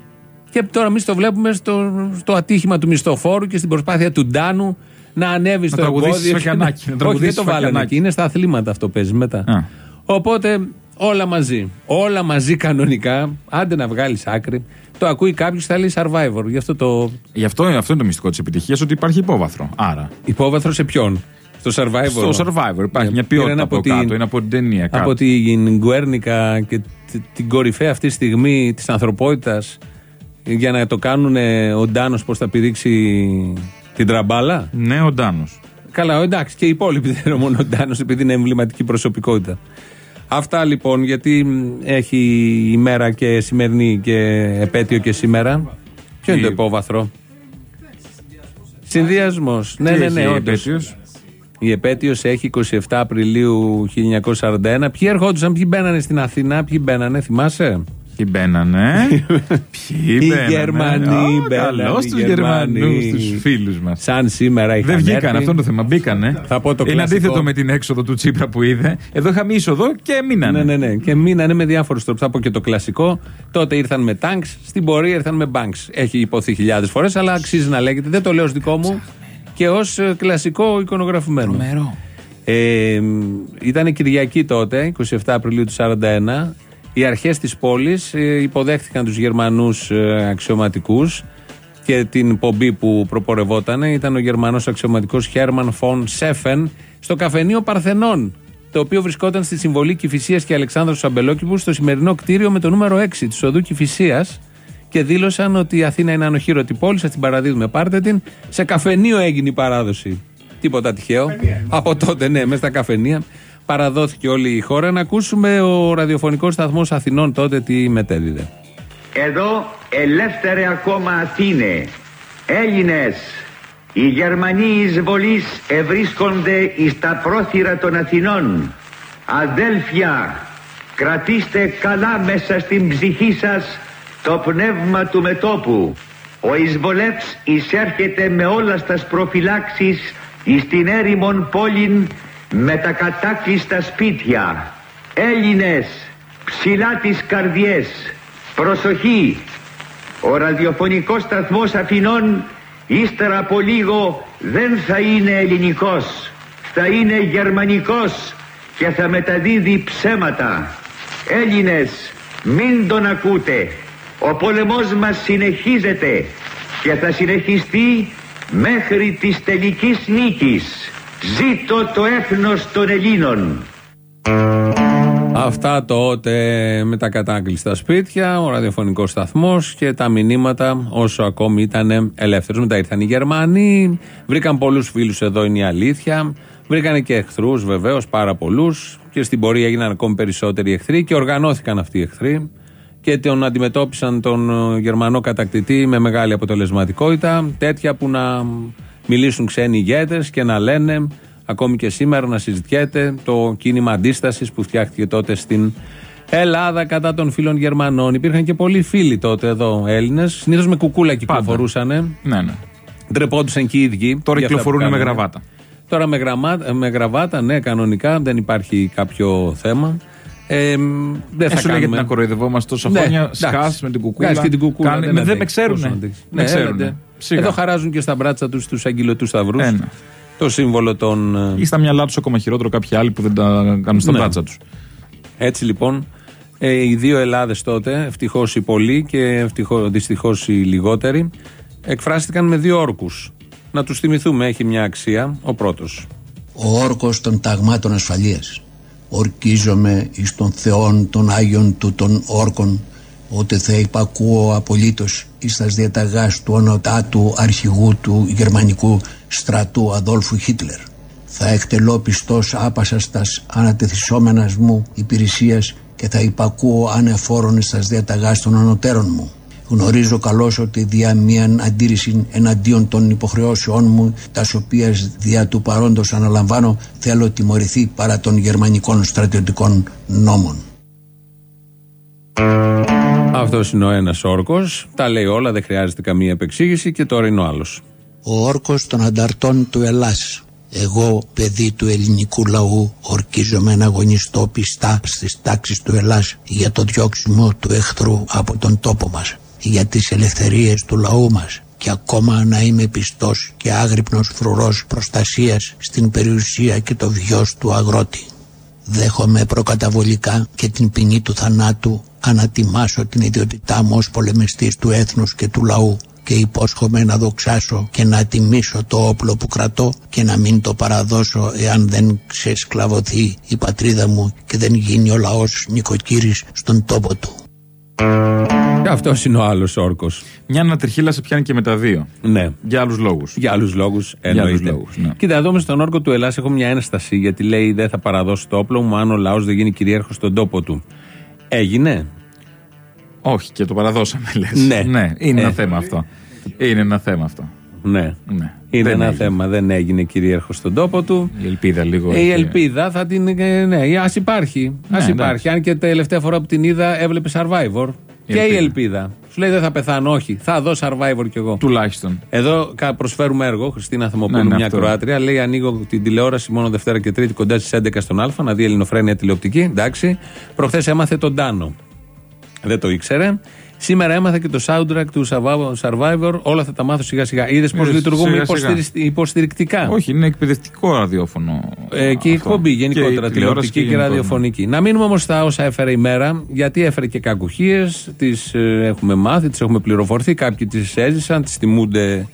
Και τώρα εμείς το βλέπουμε στο, στο ατύχημα του μισθοφόρου και στην προσπάθεια του Ντάνου να ανέβει στο τραγουδήσει εμπόδιο. Σφακιανάκι, να Όχι, δεν τραγουδήσει το βάλανε Σφακιανάκι. εκεί. Είναι στα αθλήματα αυτό παίζει μετά. Α. Οπότε όλα μαζί. Όλα μαζί κανονικά. Άντε να βγάλεις άκρη. Το ακούει κάποιος, θα λέει survivor. Γι' αυτό το Γι' αυτό, αυτό είναι το μυστικό της επιτυχίας, ότι υπάρχει υπόβαθρο. Άρα. υπόβαθρο σε ποιον; Στο survivor. Στο survivor υπάρχει Ναι, μια ποιότητα πήραν από, από κάτω, την- είναι από την ταινία. από κάτω. την Γκουέρνικα και τ- την κορυφαία αυτή στιγμή της ανθρωπότητας για να το κάνουν ε, ο Ντάνος πώς θα πηδήξει την τραμπάλα; Ναι, ο Ντάνος. Καλά, εντάξει, και οι υπόλοιποι (laughs) δεν είναι μόνο ο Ντάνος, επειδή είναι εμβληματική προσωπικότητα. Αυτά λοιπόν, γιατί μ, έχει ημέρα και σημερινή και επέτειο και σήμερα. Ποιο είναι το Τι- υπόβαθρο; Συνδυασμός. Ναι, Τι ναι, έχει ναι, η όντως. επέτειος; Η επέτειο έχει 27 Απριλίου 1941. Ποιοι ερχόντουσαν, ποιοι μπαίνανε στην Αθήνα, ποιοι μπαίνανε, θυμάσαι; Ποιοι μπαίνανε; (laughs) Ποιοι Οι μπαίνανε. Γερμανοί μπαίνανε, Καλώς οι τους Γερμανοί. Γερμανούς, τους φίλους μας. Σαν σήμερα είχαν Δεν βγήκαν, έρθει. αυτό είναι το θέμα. Μπήκανε. Θα πω το είναι κλασικό. αντίθετο με την έξοδο του Τσίπρα που είδε. Εδώ είχαμε είσοδο και μείνανε. Ναι, ναι, ναι. Και μείνανε με διάφορους τρόπους. Θα πω και το κλασικό. Τότε ήρθαν με τάγκ, στην πορεία ήρθαν με banks. Έχει υποθεί χιλιάδες φορές, αλλά αξίζει να λέγεται. Δεν το λέω ως δικό μου και ως κλασικό εικονογραφημένο. Ε, ήταν Κυριακή τότε, 27 Απριλίου του 1941. Οι αρχές της πόλης υποδέχτηκαν τους Γερμανούς αξιωματικούς και την πομπή που προπορευόταν ήταν ο Γερμανός αξιωματικός Χέρμαν Φον Σέφεν στο καφενείο Παρθενών. Το οποίο βρισκόταν στη συμβολή Κυφυσία και Αλεξάνδρου Σαμπελόκηπου στο σημερινό κτίριο με το νούμερο 6 της οδού Κυφυσία και δήλωσαν ότι η Αθήνα είναι ανοχήρωτη πόλη, σας την παραδίδουμε, πάρτε την. Σε καφενείο έγινε η παράδοση. Τίποτα τυχαίο. Από τότε, ναι, μέσα στα καφενεία. Παραδόθηκε όλη η χώρα. Να ακούσουμε ο ραδιοφωνικός σταθμός Αθηνών τότε τι μετέδιδε. Εδώ ελεύθερε ακόμα Αθήνε, Έλληνες, οι Γερμανοί εισβολείς ευρίσκονται εις τα πρόθυρα των Αθηνών. Αδέλφια, κρατήστε καλά μέσα στην ψυχή σας το πνεύμα του μετόπου. Ο εισβολεύς εισέρχεται με όλα στας προφυλάξεις εις την έρημον πόλην με τα κατάκλειστα σπίτια. Έλληνες, ψηλά τις καρδιές, προσοχή, ο ραδιοφωνικός σταθμός Αθηνών ύστερα από λίγο δεν θα είναι ελληνικός, θα είναι γερμανικός και θα μεταδίδει ψέματα. Έλληνες, μην τον ακούτε. Ο πόλεμός μας συνεχίζεται και θα συνεχιστεί μέχρι της τελικής νίκης. Ζήτω το έθνος των Ελλήνων. Αυτά τότε με τα κατάκλειστα σπίτια, ο ραδιοφωνικός σταθμός και τα μηνύματα όσο ακόμη ήταν ελεύθερο. Μετά ήρθαν οι Γερμανοί, βρήκαν πολλούς φίλους εδώ, είναι η αλήθεια. Βρήκαν και εχθρούς βεβαίως, πάρα πολλούς. Και στην πορεία έγιναν ακόμη περισσότεροι εχθροί και οργανώθηκαν αυτοί οι εχθροί και τον αντιμετώπισαν τον ε, Γερμανό κατακτητή με μεγάλη αποτελεσματικότητα. Τέτοια που να μιλήσουν ξένοι ηγέτες και να λένε ακόμη και σήμερα να συζητιέται το κίνημα αντίστασης που φτιάχτηκε τότε στην Ελλάδα κατά των φίλων Γερμανών. Υπήρχαν και πολλοί φίλοι τότε εδώ Έλληνες. Συνήθως με κουκούλα κυκλοφορούσαν. Ναι, ναι. Ντρεπόντουσαν και οι ίδιοι. Τώρα για αυτά που κυκλοφορούν με κάνανε. γραβάτα. Τώρα με, γραμμά, με γραβάτα, ναι, κανονικά δεν υπάρχει κάποιο θέμα. Ε, μ, δεν θα Ε, σου λέει κάνουμε. γιατί να κοροϊδευόμαστε τόσα Ναι, χρόνια. εντάξει. Σκά με την κουκούλα. Σκάς και την κουκούλα. Κάνει- δεν με- δεν αντέχει. με ξέρουν. Πόσο να αντέξει. Με Ναι, ξέρουνε. έλατε. Σιγά. Εδώ χαράζουν και στα μπράτσα τους τους αγγελωτούς σταυρούς. Ε, ναι. Το σύμβολο των. ε, Ή στα μυαλά τους ακόμα χειρότερο κάποιοι άλλοι που δεν τα κάνουν στα Ναι. μπράτσα τους. Έτσι λοιπόν, ε, οι δύο Ελλάδες τότε, ευτυχώς οι πολλοί και δυστυχώς οι λιγότεροι, εκφράστηκαν με δύο όρκους. Να τους θυμηθούμε, έχει μια αξία. Ο πρώτος. ο όρκος των ταγμάτων ασφαλείας. Ορκίζομαι εις των θεών των Άγιων του των όρκων ότι θα υπακούω απολύτως εις τας διαταγάς του ονοτάτου αρχηγού του γερμανικού στρατού Αδόλφου Χίτλερ. Θα εκτελώ πιστός άπασας τας ανατεθισόμενας μου υπηρεσίας και θα υπακούω ανεφόρον εις τας διαταγάς των ανωτέρων μου. Γνωρίζω καλώς ότι δια μίαν αντίρρηση εναντίον των υποχρεώσεών μου, τας οποίας δια του παρόντος αναλαμβάνω, θέλω τιμωρηθεί παρά των γερμανικών στρατιωτικών νόμων. Αυτός είναι ο ένας όρκος. Τα λέει όλα, δεν χρειάζεται καμία επεξήγηση και τώρα είναι ο άλλος. Ο όρκος των ανταρτών του Ελλάς. Εγώ, παιδί του ελληνικού λαού, ορκίζομαι να αγωνιστώ πιστά στις τάξεις του Ελλάς για το διώξιμο του εχθρού από τον τόπο μας, για τις ελευθερίες του λαού μας και ακόμα να είμαι πιστός και άγρυπνος φρουρός προστασίας στην περιουσία και το βιός του αγρότη. Δέχομαι προκαταβολικά και την ποινή του θανάτου ανατιμάσω την ιδιότητά μου ως πολεμιστής του έθνους και του λαού και υπόσχομαι να δοξάσω και να τιμήσω το όπλο που κρατώ και να μην το παραδώσω εάν δεν ξεσκλαβωθεί η πατρίδα μου και δεν γίνει ο λαός νοικοκύρης στον τόπο του. Και αυτός είναι ο άλλος όρκος. Μια ανατριχίλα σε πιάνει και με τα δύο. Ναι. Για άλλους λόγους. Για άλλους λόγους. Για άλλους λόγους, ναι. Κοίτα, εδώ με στον όρκο του Ελλάς έχω μια ένσταση γιατί λέει δεν θα παραδώσω το όπλο μου αν ο λαός δεν γίνει κυρίαρχος στον τόπο του. Έγινε. Όχι, και το παραδώσαμε, λες. Ναι. ναι. Είναι Ε. ένα θέμα αυτό. Είναι ένα θέμα αυτό. Ναι. Ναι. Είναι Δεν ένα έγινε. θέμα. Δεν έγινε κυρίαρχος στον τόπο του. Η ελπίδα λίγο. Ε, έχει- Η ελπίδα θα την. ε, Ναι, ας υπάρχει. Ναι, Ας εντάξει. υπάρχει. Αν και τελευταία φορά που την είδα έβλεπε survivor. Η και η ελπίδα. ελπίδα. Σου λέει δεν θα πεθάνω, όχι. Θα δω survivor κι εγώ. Τουλάχιστον. Εδώ κα- προσφέρουμε έργο. Χριστίνα Θεμοπούλου, Ναι, ναι, μια αυτό. Κροάτρια. Λέει: Ανοίγω την τηλεόραση μόνο Δευτέρα και Τρίτη κοντά στις 11 στον Α. Να δει Ελληνοφρένια τηλεοπτική. Εντάξει. Προχθές έμαθε τον Τάνο. Δεν το ήξερε. Σήμερα έμαθα και το soundtrack του Survivor. Όλα θα τα μάθω σιγά σιγά. Είδες πώς Ε, λειτουργούμε σιγά, υποστηρι- υποστηρικτικά; Όχι, είναι εκπαιδευτικό ραδιόφωνο. Ε, και η αυτό. εκπομπή Και γενικότερα, η τηλεόραση τηλεοπτική και, γενικότερα. ραδιοφωνική. Να μείνουμε όμως στα όσα έφερε η μέρα, γιατί έφερε και κακουχίες, τις έχουμε μάθει, τις έχουμε πληροφορηθεί, κάποιοι τις έζησαν, τις θυμούνται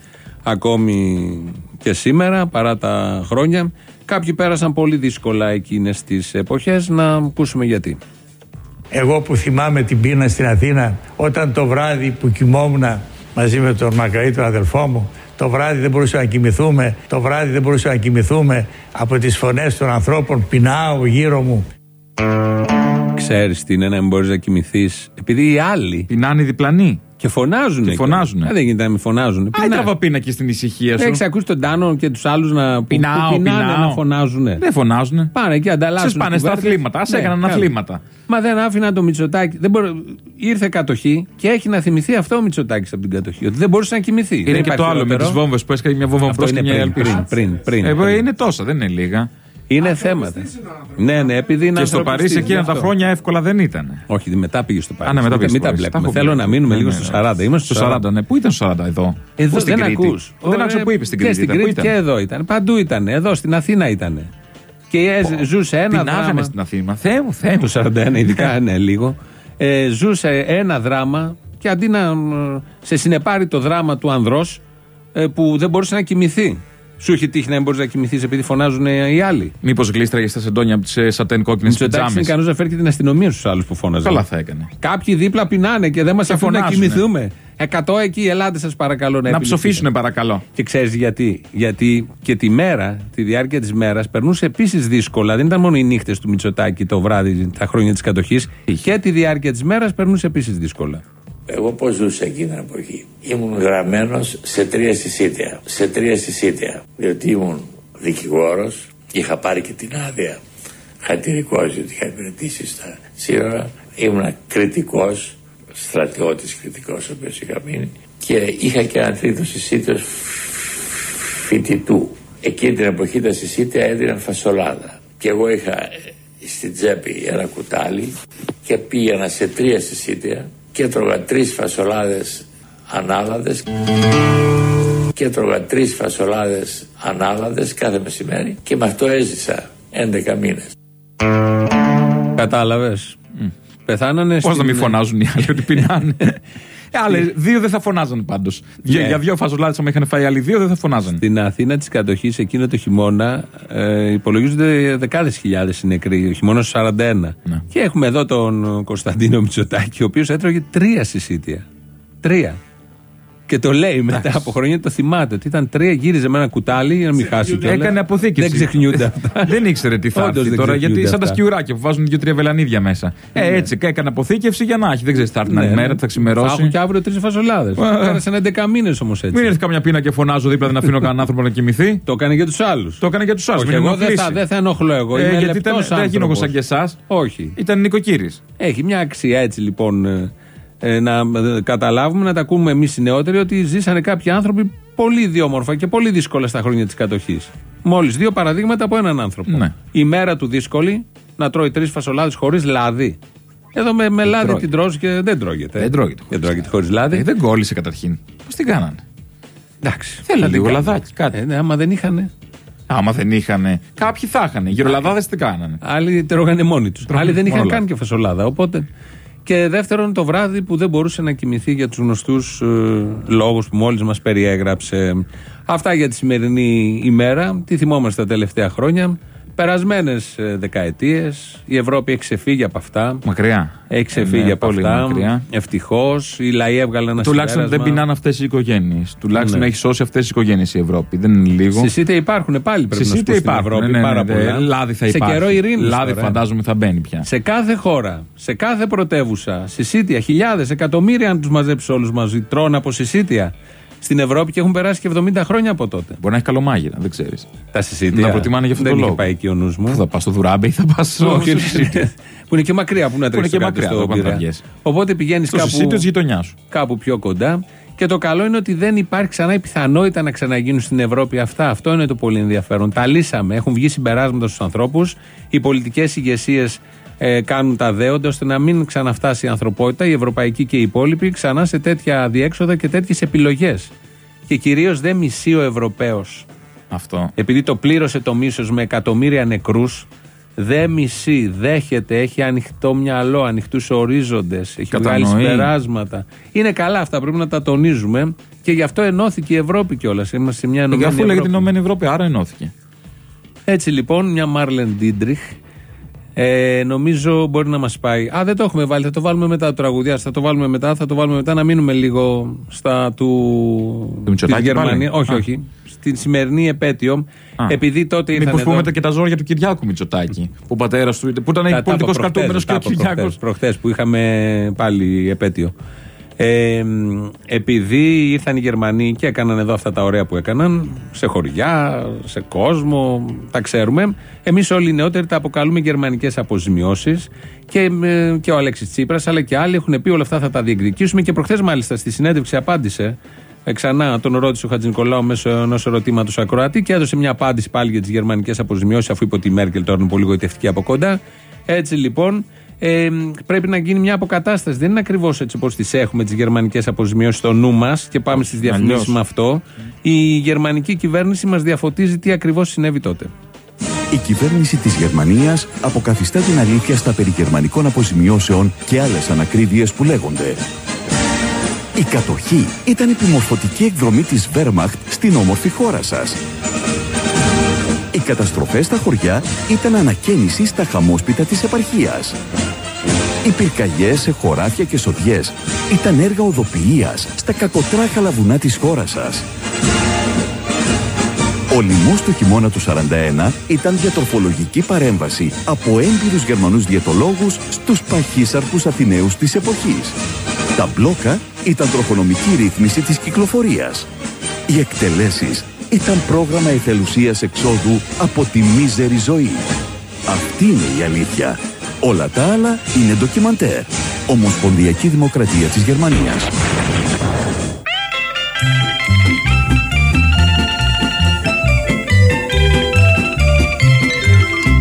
ακόμη και σήμερα, παρά τα χρόνια. Κάποιοι πέρασαν πολύ δύσκολα εκείνες τις εποχές, να ακούσουμε γιατί. Εγώ που θυμάμαι την πείνα στην Αθήνα όταν το βράδυ που κοιμόμουν μαζί με τον Μακαή τον αδελφό μου το βράδυ δεν μπορούσαμε να κοιμηθούμε το βράδυ δεν μπορούσαμε να κοιμηθούμε από τις φωνές των ανθρώπων πεινάω γύρω μου Ξέρεις τι είναι να μην μπορείς να κοιμηθείς, επειδή οι άλλοι. Πεινάνε οι διπλανοί. Και φωνάζουν. Και φωνάζουνε. δεν γίνεται να μην φωνάζουν. Α, τραβά πίνακι στην ησυχία σου. Έχει ακούσει τον Τάνο και τους άλλους να που- Πεινάω, που πεινάνε πεινάω. να φωνάζουν. Δεν φωνάζουνε. Πάνε εκεί, ανταλλάσσουν. Σε πάνε στα κουβέντες. αθλήματα. Α Ναι, έκαναν κάνουν. αθλήματα. Μα δεν άφηναν το Μητσοτάκι. Δεν μπορώ... Ήρθε κατοχή και έχει να θυμηθεί αυτό ο Μητσοτάκι από την κατοχή. Ότι δεν μπορούσε να κοιμηθεί. Είναι και το άλλο με τις βόμβες που έσκαγε μια βόμβα Αυτό μπρος και είναι μια πριν, άλλη πίσω. πριν, πριν, πριν, Ε, πριν. Είναι τόσα, δεν είναι λίγα. Είναι θέματα. Ναι, ναι, επειδή είναι Και στο ανθρωπιστής, Παρίσι εκείνα γι' τα αυτό. χρόνια εύκολα δεν ήταν. Όχι, μετά πήγε στο Παρίσι. Α, ναι, μετά πήγε Μην στο τα Παρίσι. βλέπουμε. έχω Θέλω πει. να μείνουμε Ναι, λίγο ναι, στο ναι. 40. Είμαστε Στο 40, ναι. Πού ήταν στο 40 εδώ; Εδώ Πού στην δεν Κρήτη. ακούς. Δεν Ωραία, άκουσα που είπες στην και Κρήτη. στην ήταν. Πού Κρήτη ήταν; και εδώ ήταν. Παντού ήταν. Εδώ στην Αθήνα ήταν. Και ε, ζούσε ένα Πεινάγανε δράμα. στην Αθήνα. Θεέ μου, Θεέ μου. Το 41, ειδικά, ναι, λίγο. Ε, ζούσε ένα δράμα και αντί να μ, σε συνεπάρει το δράμα του ανδρός ε, που δεν μπορούσε να κοιμηθεί. Σου είχε τύχει να μην μπορείς να κοιμηθείς επειδή φωνάζουν ε, οι άλλοι. Μήπως γλίστραγες στα σεντόνια από τις σατέν κόκκινες Μητσοτάκη είναι πιτζάμες. ικανό να φέρει και την αστυνομία στους άλλους που φώναζαν. Καλά θα έκανε. Κάποιοι δίπλα πεινάνε και δεν μας Και αφήνουν να φωνάζουνε. κοιμηθούμε. Εκατό εκεί, ελάτε σας παρακαλώ να Να επιληφθείτε. ψοφήσουν παρακαλώ. Και ξέρεις γιατί; Γιατί και τη μέρα, τη διάρκεια της μέρας, περνούσε επίσης δύσκολα. Δεν ήταν μόνο οι νύχτες του Μητσοτάκη το βράδυ, τα χρόνια της κατοχής. Και τη διάρκεια της μέρας περνούσε επίσης δύσκολα. Εγώ πώς ζούσα εκείνη την εποχή. Ήμουν γραμμένος σε τρία συσίτια. Σε τρία συσίτια. Διότι ήμουν δικηγόρος, είχα πάρει και την άδεια. Χατηρικό, ότι είχα υπηρετήσει στα σύνορα. ήμουν κριτικός, στρατιώτης κριτικός ο οποίος είχα μείνει και είχα και ένα τρίτο συσίτιο φοιτητού. Εκείνη την εποχή τα συσίτια έδιναν φασολάδα και εγώ είχα ε, στην τσέπη ένα κουτάλι και πήγαινα σε τρία συσίτια και έτρωγα τρεις φασολάδες ανάλαδες και έτρωγα τρεις φασολάδες ανάλαδες κάθε μεσημέρι και με αυτό έζησα 11 μήνες. Κατάλαβες. Πεθάνανε. Πώς να στην- μην φωνάζουν οι άλλοι ότι πεινάνε. (laughs) Ε, άλλε δύο δεν θα φωνάζαν πάντως. Για, Ναι. για δύο φαζολάδε, άμα είχαν φάει άλλοι δύο, δεν θα φωνάζαν. Στην Αθήνα της κατοχής εκείνο το χειμώνα ε, υπολογίζονται δεκάδες χιλιάδες οι νεκροί. Ο χειμώνας του 41. Ναι. Και έχουμε εδώ τον Κωνσταντίνο Μητσοτάκη, ο οποίος έτρωγε τρία συσίτια. Τρία. Και το λέει μετά από χρόνια, το θυμάται ότι ήταν τρία, γύριζε με ένα κουτάλι για να μην χάσει κιόλας. Έκανε αποθήκευση. Δεν ξεχνιούνται (laughs) αυτά. δεν ήξερε τι θα Όντως έρθει δεν τώρα, γιατί ξεχνιούνται σαν τα αυτά. σκιουράκια που βάζουν δύο-τρία βελανίδια μέσα. Ε, έτσι, έκανε αποθήκευση για να έχει. Δεν ξέρεις τι θα έρθει την άλλη Ναι. μέρα, τι θα Θα ξημερώσει. έχουν και αύριο τρεις φασολάδες. Ε. Πέρασαν 11 μήνες όμως έτσι. Μην έρθει καμιά πίνα και φωνάζω δίπλα, δεν αφήνω (laughs) κανέναν άνθρωπο να κοιμηθεί. Το έκανε για τους άλλους. Το έκανε για τους άλλους. Όχι, εγώ δεν θα, δεν θα ενοχλώ εγώ. Ε, Είμαι γιατί λεπτός ήταν, δεν γίνω εγώ σαν άνθρωπος. και εσάς. Όχι. Ήταν νοικοκύρης. Έχει μια αξία έτσι λοιπόν ε, ε, να ε, καταλάβουμε, να τα ακούμε εμείς οι νεότεροι ότι ζήσανε κάποιοι άνθρωποι πολύ ιδιόμορφα και πολύ δύσκολα στα χρόνια της κατοχής. Μόλις δύο παραδείγματα από έναν άνθρωπο. Ναι. Η μέρα του δύσκολη να τρώει τρεις φασολάδες χωρίς λάδι. Εδώ με, με λάδι τρώγεται. την τρως και δεν τρώγεται. Δεν τρώγεται Δεν τρώγεται χωρίς λάδι. Ε, δεν κόλλησε καταρχήν. Πώς την κάνανε; Εντάξει. Θέλει θα την λίγο κάνουμε. λαδάκι, κάτι. Ε, ναι, άμα δεν είχαν. Άμα δεν είχαν. Κάποιοι θα είχαν. Γερολαδάδε τι κάνανε; Άλλοι τρώγανε μόνοι τους. Τρώγανε Άλλοι δεν είχαν μόνο καν λάδι. και φασολάδα. Οπότε. Και δεύτερον, το βράδυ που δεν μπορούσε να κοιμηθεί για τους γνωστούς ε, λόγους που μόλις μας περιέγραψε. Αυτά για τη σημερινή ημέρα. Τι θυμόμαστε τα τελευταία χρόνια. Περασμένες δεκαετίες. Η Ευρώπη έχει ξεφύγει από αυτά. Μακριά. Έχει ξεφύγει Ε, ναι, από πολύ αυτά. μακριά. Ευτυχώς. Οι λαοί έβγαλαν ένα Τουλάχιστον δεν συμπέρασμα. πεινάνε αυτές οι οικογένειες. Τουλάχιστον Ναι. έχει σώσει αυτές τι οικογένειες η Ευρώπη. Δεν είναι λίγο. Συσίτια υπάρχουν πάλι πρέπει να σου Συσίτια πω, στην υπάρχουν. Ευρώπη ναι, ναι, πάρα ναι, πολλά. Λάδι θα Σε υπάρχει. καιρό ειρήνης Λάδι τώρα, ε. φαντάζομαι θα μπαίνει πια. Σε κάθε χώρα, σε κάθε πρωτεύουσα, συσίτια, χιλιάδες, εκατομμύρια, αν τους μαζέψεις όλους μαζί, τρώνε από συσίτια στην Ευρώπη και έχουν περάσει και 70 χρόνια από τότε. Μπορεί να έχει καλομάγειρα, δεν ξέρεις. Τα συσίτια. Να προτιμάνε για αυτόν Δεν τον είχε λόγο. πάει εκεί ο νους μου. Πού θα πας στο Δουράμπε ή θα πας στο. Όχι, στο Συσίτιο. (laughs) που είναι και μακριά που να Που είναι τρέχει και μακριά, στο το Πειραιά. Παντραδιές. Οπότε πηγαίνεις Στο Συσίτιο κάπου, της γειτονιάς σου. κάπου πιο κοντά. Και το καλό είναι ότι δεν υπάρχει ξανά η πιθανότητα να ξαναγίνουν στην Ευρώπη αυτά. Αυτό είναι το πολύ ενδιαφέρον. Τα λύσαμε. Έχουν βγει συμπεράσματα στους ανθρώπους. Οι πολιτικές ηγεσίες ε, κάνουν τα δέοντα ώστε να μην ξαναφτάσει η ανθρωπότητα, η ευρωπαϊκή και η υπόλοιπη, ξανά σε τέτοια διέξοδα και τέτοιες επιλογές. Και κυρίως δεν μισεί ο Ευρωπαίος. Αυτό. Επειδή το πλήρωσε το μίσος με εκατομμύρια νεκρούς, δεν μισεί, δέχεται, έχει ανοιχτό μυαλό, ανοιχτούς ορίζοντες, έχει βγάλει Κατανοεί. συμπεράσματα. Είναι καλά αυτά, πρέπει να τα τονίζουμε και γι' αυτό ενώθηκε η Ευρώπη κιόλας. Είμαστε σε μια Και ενωμένη αφού λέγεται Ευρώπη. την Ηνωμένη Ευρώπη, άρα ενώθηκε. Έτσι λοιπόν, μια Μάρλεν Ντίτριχ. Ε, νομίζω μπορεί να μας πάει. Α, δεν το έχουμε βάλει. Θα το βάλουμε μετά το τραγουδιά. Θα το βάλουμε μετά. Θα το βάλουμε μετά. Να μείνουμε λίγο στα του. Του Μητσοτάκη της Γερμανίας. πάλι; Όχι, Α. όχι. Στην σημερινή επέτειο. Α. Επειδή τότε ήρθαν. Μήπως εδώ- πούμε και τα ζόρια του Κυριάκου Μητσοτάκη. Που ο πατέρας του που ήταν Τα- τα πολιτικό είπα κρατούμενο προχτές, και ο τα είπα Κυριάκος. προχτές, προχτές που είχαμε πάλι επέτειο. Ε, μ, επειδή ήρθαν οι Γερμανοί και έκαναν εδώ αυτά τα ωραία που έκαναν, σε χωριά, σε κόσμο, τα ξέρουμε. Εμείς όλοι οι νεότεροι τα αποκαλούμε γερμανικές αποζημιώσεις και, ε, και ο Αλέξης Τσίπρας αλλά και άλλοι έχουν πει όλα αυτά θα τα διεκδικήσουμε και προχθές μάλιστα στη συνέντευξη απάντησε ε, ξανά τον ρώτησε ο Χατζη Νικολάου μέσω ενός ερωτήματος ακροατή και έδωσε μια απάντηση πάλι για τις γερμανικές αποζημιώσεις, αφού είπε ότι η Μέρκελ τώρα είναι πολύ γοητευτική από κοντά. Έτσι λοιπόν, ε, πρέπει να γίνει μια αποκατάσταση. Δεν είναι ακριβώς έτσι όπως τις έχουμε τις γερμανικές αποζημιώσεις στο νου μας και πάμε στις διαφημίσεις αλλιώς. με αυτό. Η γερμανική κυβέρνηση μας διαφωτίζει τι ακριβώς συνέβη τότε. Η κυβέρνηση της Γερμανίας αποκαθιστά την αλήθεια στα περί γερμανικών αποζημιώσεων και άλλες ανακρίβειες που λέγονται. Η κατοχή ήταν επιμορφωτική εκδρομή της Wehrmacht στην όμορφη χώρα σας. Οι καταστροφές στα χωριά ήταν ανακαίνιση στα χαμόσπιτα της επαρχίας. Οι πυρκαγιές σε χωράφια και σοδιές ήταν έργα οδοποιίας στα κακοτράχαλα βουνά της χώρας σας. Ο λοιμός του χειμώνα του 41 ήταν διατροφολογική παρέμβαση από έμπειρους Γερμανούς διαιτολόγους στους παχύσαρκους Αθηναίους της εποχής. Τα μπλόκα ήταν τροχονομική ρύθμιση της κυκλοφορίας. Οι εκτελέσεις ήταν πρόγραμμα εθελουσίας εξόδου από τη μίζερη ζωή. Αυτή είναι η αλήθεια. Όλα τα άλλα είναι ντοκιμαντέρ. Ομοσπονδιακή Δημοκρατία της Γερμανίας.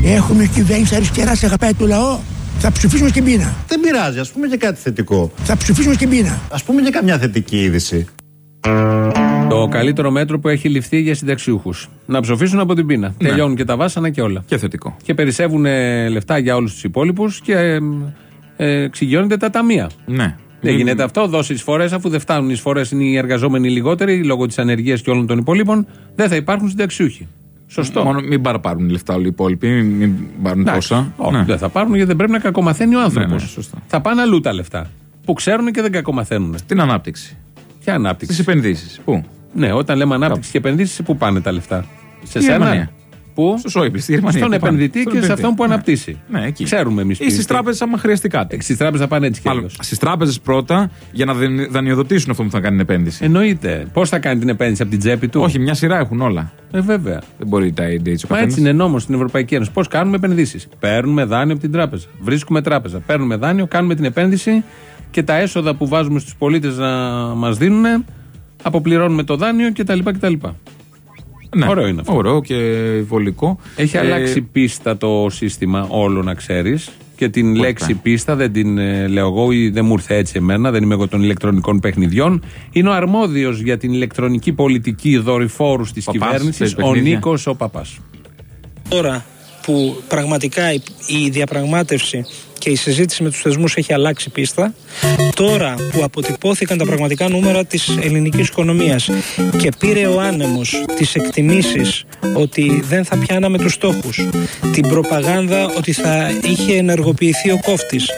Έχουμε κυβέρνηση αριστεράς, αγαπάει του λαό. Θα ψηφίσουμε στην πείνα. Δεν πειράζει, ας πούμε και κάτι θετικό. Θα ψηφίσουμε στην πείνα. Α πούμε και καμιά θετική είδηση. Το καλύτερο μέτρο που έχει ληφθεί για συνταξιούχους. Να ψοφήσουν από την πείνα. Ναι. Τελειώνουν και τα βάσανα και όλα. Και θετικό. Και περισσεύουν ε, λεφτά για όλους τους υπόλοιπους και ε, ε, εξηγιώνεται τα ταμεία. Ναι. Δεν γίνεται αυτό. Δώσει εισφορές, αφού δεν φτάνουν οι εισφορές, είναι οι εργαζόμενοι λιγότεροι λόγω της ανεργίας και όλων των υπολείπων. Δεν θα υπάρχουν συνταξιούχοι. Σωστό. Μόνο μην πάρουν λεφτά όλοι οι υπόλοιποι, μην, μην πάρουν Εντάξει. τόσα. Όχι, Ναι. δεν θα πάρουν γιατί δεν πρέπει να κακομαθαίνει ο άνθρωπο. Ναι, ναι, σωστά. θα πάνε αλλού τα λεφτά. Που ξέρουν και δεν κακομαθαίνουν. Την ανάπτυξη. Ποια ανάπτυξη; Τι επενδύσεις. Πού; Ναι, όταν λέμε ανάπτυξη και επενδύσεις, πού πάνε τα λεφτά; Σε Στη σένα; Γερμανία. Πού; Στο Σόιμπλ, στη Γερμανία. Στον Πού πάνε; επενδυτή Στον και σε επενδυτή. αυτόν που Ναι. αναπτύσσει. Ναι, εκεί. Ξέρουμε εμείς. Ή στις τράπεζες, άμα χρειαστεί κάτι. Στις τράπεζες θα πάνε έτσι κι αλλιώς. Στις τράπεζες πρώτα για να δανει- δανειοδοτήσουν αυτό που θα κάνει την επένδυση. Εννοείται. Πώς θα κάνει την επένδυση από την τσέπη του; Όχι, μια σειρά έχουν όλα. Ε, βέβαια. Δεν μπορεί τα ADH ο Μα καθένας. έτσι είναι νόμος στην Ευρωπαϊκή Ένωση. Πώς κάνουμε επενδύσεις; Παίρνουμε δάνειο από την τράπεζα. Βρίσκουμε τράπεζα. Παίρνουμε δάνειο, κάνουμε την επένδυση και τα έσοδα που βάζουμε στους πολίτες να μας δίνουν, αποπληρώνουμε το δάνειο κτλ. κτλ. Ναι. Ωραίο είναι αυτό. Ωραίο και βολικό. Έχει Ε, αλλάξει πίστα το σύστημα όλο να ξέρεις. Και την λέξη πίστα δεν την ε, λέω εγώ ή δεν μου ήρθε έτσι εμένα, δεν είμαι εγώ των ηλεκτρονικών παιχνιδιών. Είναι ο αρμόδιος για την ηλεκτρονική πολιτική δορυφόρου της Παπάς, κυβέρνησης, παίζει ο παιχνίδια; Νίκος ο Παπάς. Τώρα που πραγματικά η, η διαπραγμάτευση και η συζήτηση με τους θεσμούς έχει αλλάξει πίστα, τώρα που αποτυπώθηκαν τα πραγματικά νούμερα της ελληνικής οικονομίας και πήρε ο άνεμος τις εκτιμήσεις ότι δεν θα πιάναμε τους στόχους, την προπαγάνδα ότι θα είχε ενεργοποιηθεί ο κόφτης,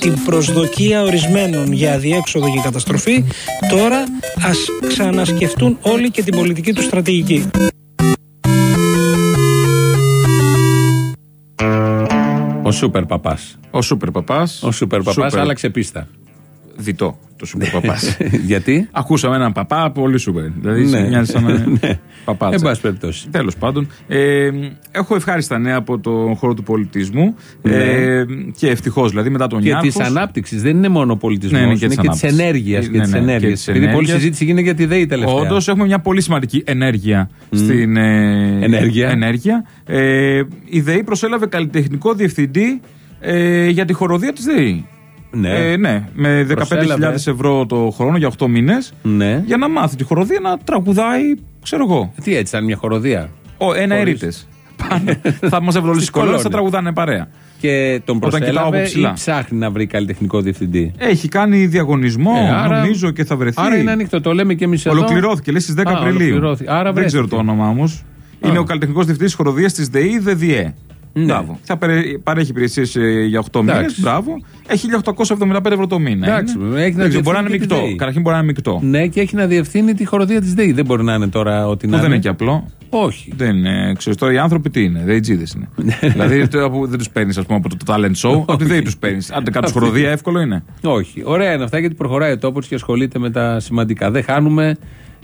την προσδοκία ορισμένων για αδιέξοδο και καταστροφή, τώρα ας ξανασκεφτούν όλοι και την πολιτική του στρατηγική. Ο Σούπερ Παπάς. Ο Σούπερ Παπάς. Ο Σούπερ Παπάς Σούπερ. άλλαξε πίστα. Διτό το Σούπερ Παπά. (laughs) Γιατί; Ακούσαμε έναν παπά πολύ σούπερ. Δηλαδή Ναι. μοιάζει σαν (laughs) να Ναι. παπάτσα. Εν πάση περιπτώσει. Τέλος πάντων. Ε, έχω ευχάριστα νέα από τον χώρο του πολιτισμού. Ναι. Ε, και ευτυχώς δηλαδή μετά τον Και Ιάρχος. της ανάπτυξης. Δεν είναι μόνο ο πολιτισμός. Ναι, ναι, είναι και και της τη ανάπτυξης. ενέργειας. Ναι, Και της ναι, ενέργειας. και της Επειδή πολλή ενέργειας. συζήτηση γίνεται για τη ΔΕΗ τελευταία. Όντως έχουμε μια πολύ σημαντική ενέργεια στην ε, Ενέργεια. ενέργεια. Ε, η ΔΕΗ προσέλαβε καλλιτεχνικό διευθυντή ε, για τη χοροδία της ΔΕΗ. Ναι. Ε, ναι, με 15.000 Προσέλαβε. ευρώ το χρόνο για 8 μήνες. Ναι. Για να μάθει τη χοροδία να τραγουδάει, ξέρω εγώ. Τι έτσι, σαν μια χοροδία. Ο, ένα Χωρίς- ερίτε. (laughs) θα μας ευρωλήσει Στις κολόνε, θα κολόνες. τραγουδάνε παρέα. Και τον Όταν κοιτάω από προσέλαβε ή ψηλά. ψάχνει να βρει καλλιτεχνικό διευθυντή. Έχει κάνει διαγωνισμό, Ε, άρα- νομίζω και θα βρεθεί. Άρα είναι ανοιχτό, το λέμε και εμείς εδώ. Ολοκληρώθηκε, λέει στις 10 Α, Απριλίου. ολοκληρώθηκε. Άρα Δεν βρέθηκε. ξέρω το όνομα όμω. Είναι ο καλλιτεχνικός διευθυντής χοροδίας της ΔΕΗ ΔΕΔΙΕ. Ναι. Μπράβο. Θα παρε- παρέχει υπηρεσίες για 8 μήνες. Εντάξει. Μπράβο. Έχει 1875 ευρώ το μήνα. Εντάξει, είναι. έχει να Δεν ξέρω, μπορεί να είναι διευθύνει και τη μεικτό. ΔΕΗ. Καταρχήν μπορεί να είναι μεικτό. Ναι, και έχει να διευθύνει τη χοροδία της ΔΕΗ. Δεν μπορεί να είναι τώρα ό,τι Που να δεν είναι. είναι και απλό. Όχι. Δεν είναι. Ξέρεις τώρα οι άνθρωποι τι είναι. ΔΕΙΤΖΙΔε είναι. δηλαδή το- από- δεν τους παίρνεις από το talent show. από τη ΔΕΗ τους παίρνεις. Αν δεν κάνουν χοροδία, εύκολο είναι. Όχι. Ωραία είναι αυτά γιατί προχωράει ο τόπος και ασχολείται με τα σημαντικά. Δεν χάνουμε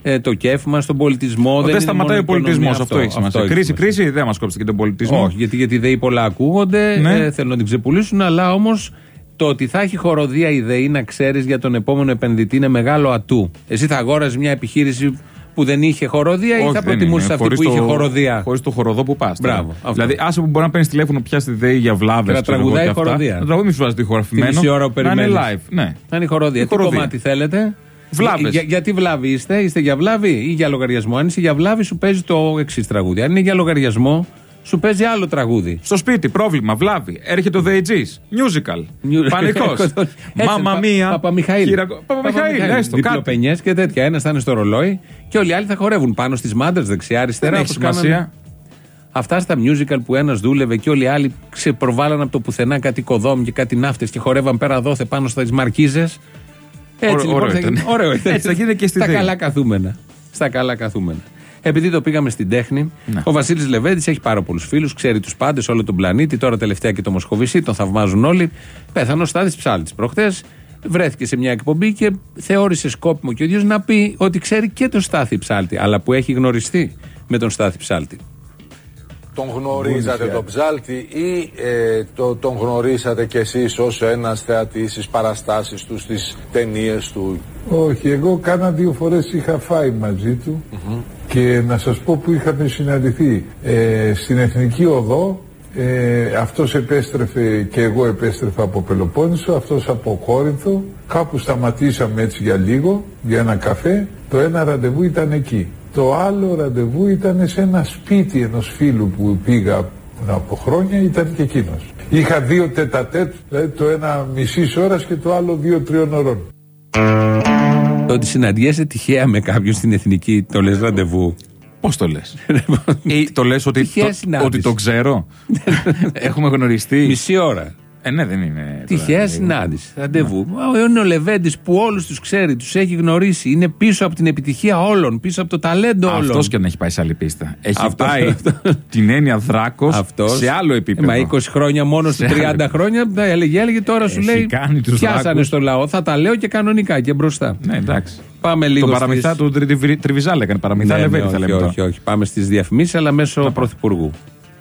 ε, το κέφι μας στον πολιτισμό. Δεν, είναι σταματάει μόνο ο πολιτισμός. οικονομία, Αυτό, έχει σημασία. έχει Κρίση, σημασία. κρίση, δεν μας κόψετε και τον πολιτισμό. Όχι, γιατί, γιατί οι ΔΕΗ πολλά ακούγονται, Ναι. ε, θέλουν να την ξεπουλήσουν, αλλά όμως το ότι θα έχει χοροδία η ΔΕΗ, να ξέρεις για τον επόμενο επενδυτή, είναι μεγάλο ατού. Εσύ θα αγόραζες μια επιχείρηση που δεν είχε χοροδία ή θα προτιμούσες αυτή που είχε χοροδία; Χωρίς το χοροδό που πας. Μπράβο, αυτό. Δηλαδή, άσε που μπορεί να παίρνεις τηλέφωνο πια στη ΔΕΗ για βλάβες. Και να τραγουδάει χοροδία. Να τραγουδάει, μη σου βάζει Τη ηχογραφημένο. μισή ώρα που Να είναι περιμένεις. live. Ναι. Να είναι η χοροδία. Η Τι χοροδία. κομμάτι θέλετε; Βλάβες. Για, γιατί βλάβη είστε, είστε για βλάβη ή για λογαριασμό; Αν είσαι για βλάβη, σου παίζει το εξής τραγούδι. Αν είναι για λογαριασμό, σου παίζει άλλο τραγούδι. Στο σπίτι, πρόβλημα, βλάβη. Έρχεται ο ΔΕΙΤΖΙ. Musical. Πανικός. (laughs) Μάμα μία. Παπαμιχαήλ. Χειρα- Παπαμιχαήλ, έστω κάτι. Διπλοπενιές και τέτοια. Ένα θα είναι στο ρολόι και όλοι οι άλλοι θα χορεύουν πάνω στις μάντρες, δεξιά-αριστερά. Δεν έχει όπως κάνανε. σημασία. Αυτά στα musical που ένας δούλευε και όλοι οι άλλοι ξεπροβάλλαν από το πουθενά κάτι οικοδόμοι και κάτι ναύτες και χορεύαν πέρα δόθε πάνω στις μαρκίζες. Έτσι Ωραίο- λοιπόν ωραίο θα ήταν. γίνει- ωραίο (laughs) ήταν. Έτσι θα γίνει και στη Στα ΔΕΗ. καλά καθούμενα. Στα καλά καθούμενα. Επειδή το πήγαμε στην τέχνη, Ναι. ο Βασίλης Λεβέντης έχει πάρα πολλούς φίλους, ξέρει τους πάντες, όλο τον πλανήτη. Τώρα τελευταία και το Μοσχοβησί, τον θαυμάζουν όλοι. Πέθανε ο Στάδη Ψάλτης προχτές. Βρέθηκε σε μια εκπομπή και θεώρησε σκόπιμο και ο ίδιος να πει ότι ξέρει και τον Στάθη Ψάλτη, αλλά που έχει γνωριστεί με τον Στάθη Ψάλτη. Τον γνωρίζατε τον ψάλτη ή ε, το, τον γνωρίσατε κι εσείς ως ένας θεατής στις παραστάσεις του, στις ταινίες του; Όχι, εγώ κάνα δύο φορές είχα φάει μαζί του και να σας πω που είχαμε συναντηθεί ε, στην Εθνική Οδό ε, αυτός επέστρεφε και εγώ επέστρεφα από Πελοπόννησο, αυτός από Κόρινθο. Κάπου σταματήσαμε έτσι για λίγο, για ένα καφέ. Το ένα ραντεβού ήταν εκεί το άλλο ραντεβού ήταν σε ένα σπίτι ενός φίλου που πήγα από χρόνια ήταν και εκείνος. Είχα δύο τετατέτ, δηλαδή το ένα μισής ώρας και το άλλο δύο τριών ώρων. Το ότι συναντιέσαι τυχαία με κάποιον στην εθνική, το λες ραντεβού; Πώς το λες; (laughs) Ή το λες ότι, Τυχαία το, συνάντηση. ότι το ξέρω; (laughs) Έχουμε γνωριστεί; Μισή ώρα. Ε, ναι, δεν είναι. Τυχαία συνάντηση. Ραντεβού. Ο- Είναι ο Λεβέντης που όλους τους ξέρει, τους έχει γνωρίσει. Είναι πίσω από την επιτυχία όλων, πίσω από το ταλέντο όλων. Αυτός και αν έχει πάει σε άλλη πίστα. Έχει Αυτός- πάει την έννοια δράκος Αυτός. σε άλλο επίπεδο. Ε, Μα 20 χρόνια μόνο του, Σε 30 άλλο- χρόνια, τα έλεγε, έλεγε τώρα σου Έχει λέει. κάνει τους Πιάσανε δράκους. στο λαό. Θα τα λέω και κανονικά και μπροστά. Ναι, εντάξει. Πάμε λίγο. Το παραμυθά στις- του Τριβι- Τριβιζάλ έκανε. Παραμυθά Ναι, Λεβέντη ναι, θα όχι, λέμε τώρα. όχι, όχι. Πάμε στις διαφημίσεις, αλλά μέσω πρωθυπουργού.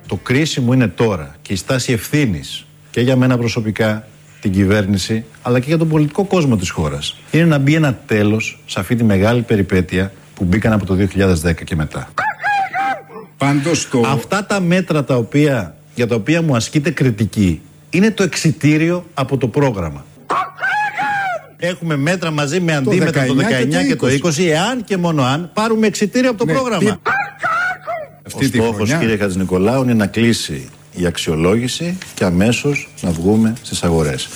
Το κρίσιμο είναι τώρα και η στάση ευθύνης και για μένα προσωπικά, την κυβέρνηση, αλλά και για τον πολιτικό κόσμο της χώρας. Είναι να μπει ένα τέλος σε αυτή τη μεγάλη περιπέτεια που μπήκαν από το 2010 και μετά. Πάντως το... Αυτά τα μέτρα τα οποία, για τα οποία μου ασκείται κριτική είναι το εξιτήριο από το πρόγραμμα. Έχουμε μέτρα μαζί με αντίμετρα το 19 και το 20, εάν και μόνο αν πάρουμε εξιτήριο από το Ναι, πρόγραμμα. Αυτή Ο τη στόχος χρονιά. κύριε Χατζηνικολάου είναι να κλείσει η αξιολόγηση και αμέσως να βγούμε στις αγορές.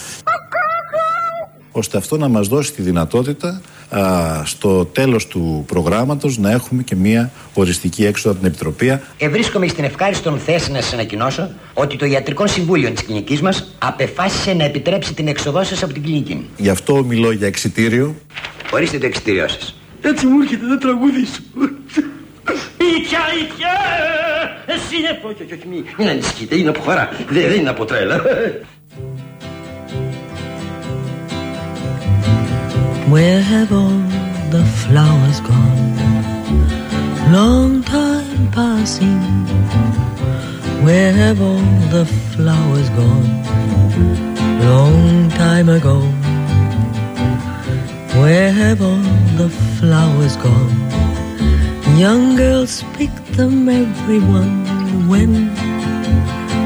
ώστε αυτό να μας δώσει τη δυνατότητα α, στο τέλος του προγράμματος να έχουμε και μια οριστική έξοδο από την Επιτροπή. Ευρίσκομαι στην ευχάριστον θέση να σας ανακοινώσω ότι το Ιατρικό Συμβούλιο της κλινικής μας απεφάσισε να επιτρέψει την εξοδό σας από την κλινική. Γι' αυτό μιλώ για εξιτήριο. Ορίστε το εξητήριό σας. Έτσι μου έρχεται το τραγούδι σου. Ήτια, ήτια, εσύ είναι... Όχι, όχι, όχι, μην, μην ανησυχείτε, είναι από χαρά. Δεν, δεν είναι από τρέλα. Where have all the flowers gone? Long time passing. Where have all the flowers gone? Long time ago. Where have all the flowers gone? Young girls pick them, everyone. When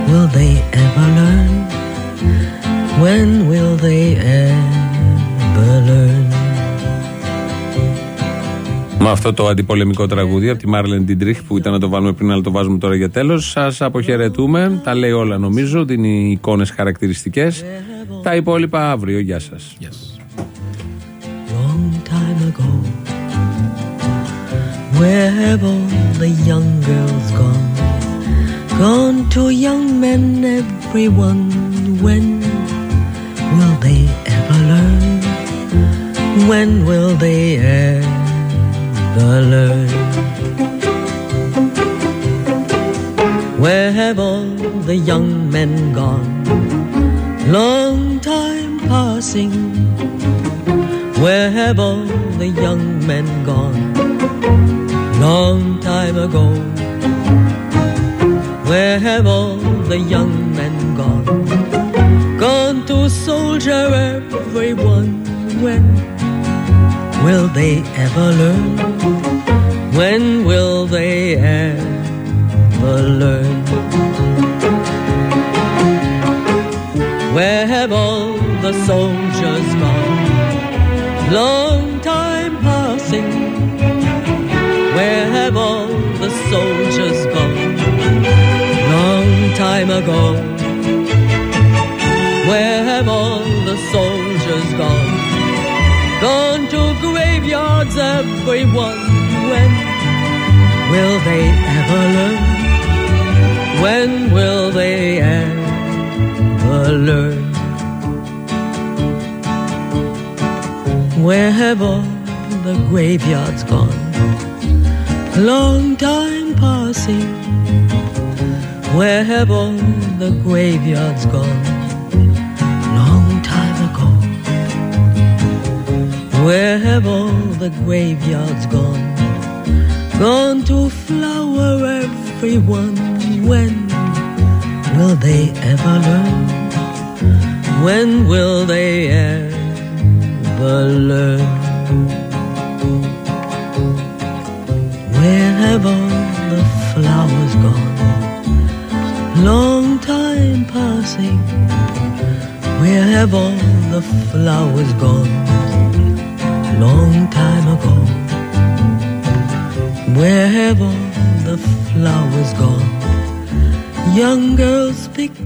will they ever learn? When will they ever learn? Με αυτό το αντιπολεμικό τραγούδι από τη Μάρλεν Τιντρίχ που ήταν να το βάλουμε πριν, αλλά το βάζουμε τώρα για τέλος. Σας αποχαιρετούμε. Τα λέει όλα νομίζω. Δίνει εικόνες χαρακτηριστικές. Τα υπόλοιπα αύριο. Γεια σας. long time ago. Where have all the young girls gone? Gone to young men, everyone. When will they ever learn? When will they ever learn? Where have all the young men gone? Long time passing. Where have all the young men gone? Long time ago. Where have all the young men gone? Gone to soldier everyone. When will they ever learn? When will they ever learn? Where have all the soldiers gone? Long have all the soldiers gone? Long time ago. Where have all the soldiers gone? Gone to graveyards, everyone. When will they ever learn? When will they ever learn? Where have all the graveyards gone? Long time passing. Where have all the graveyards gone? Long time ago. Where have all the graveyards gone? Gone to flower everyone. When will they ever learn? When will they ever learn? Where have all the flowers gone? Long time passing. Where have all the flowers gone? Long time ago. Where have all the flowers gone? Young girls pick.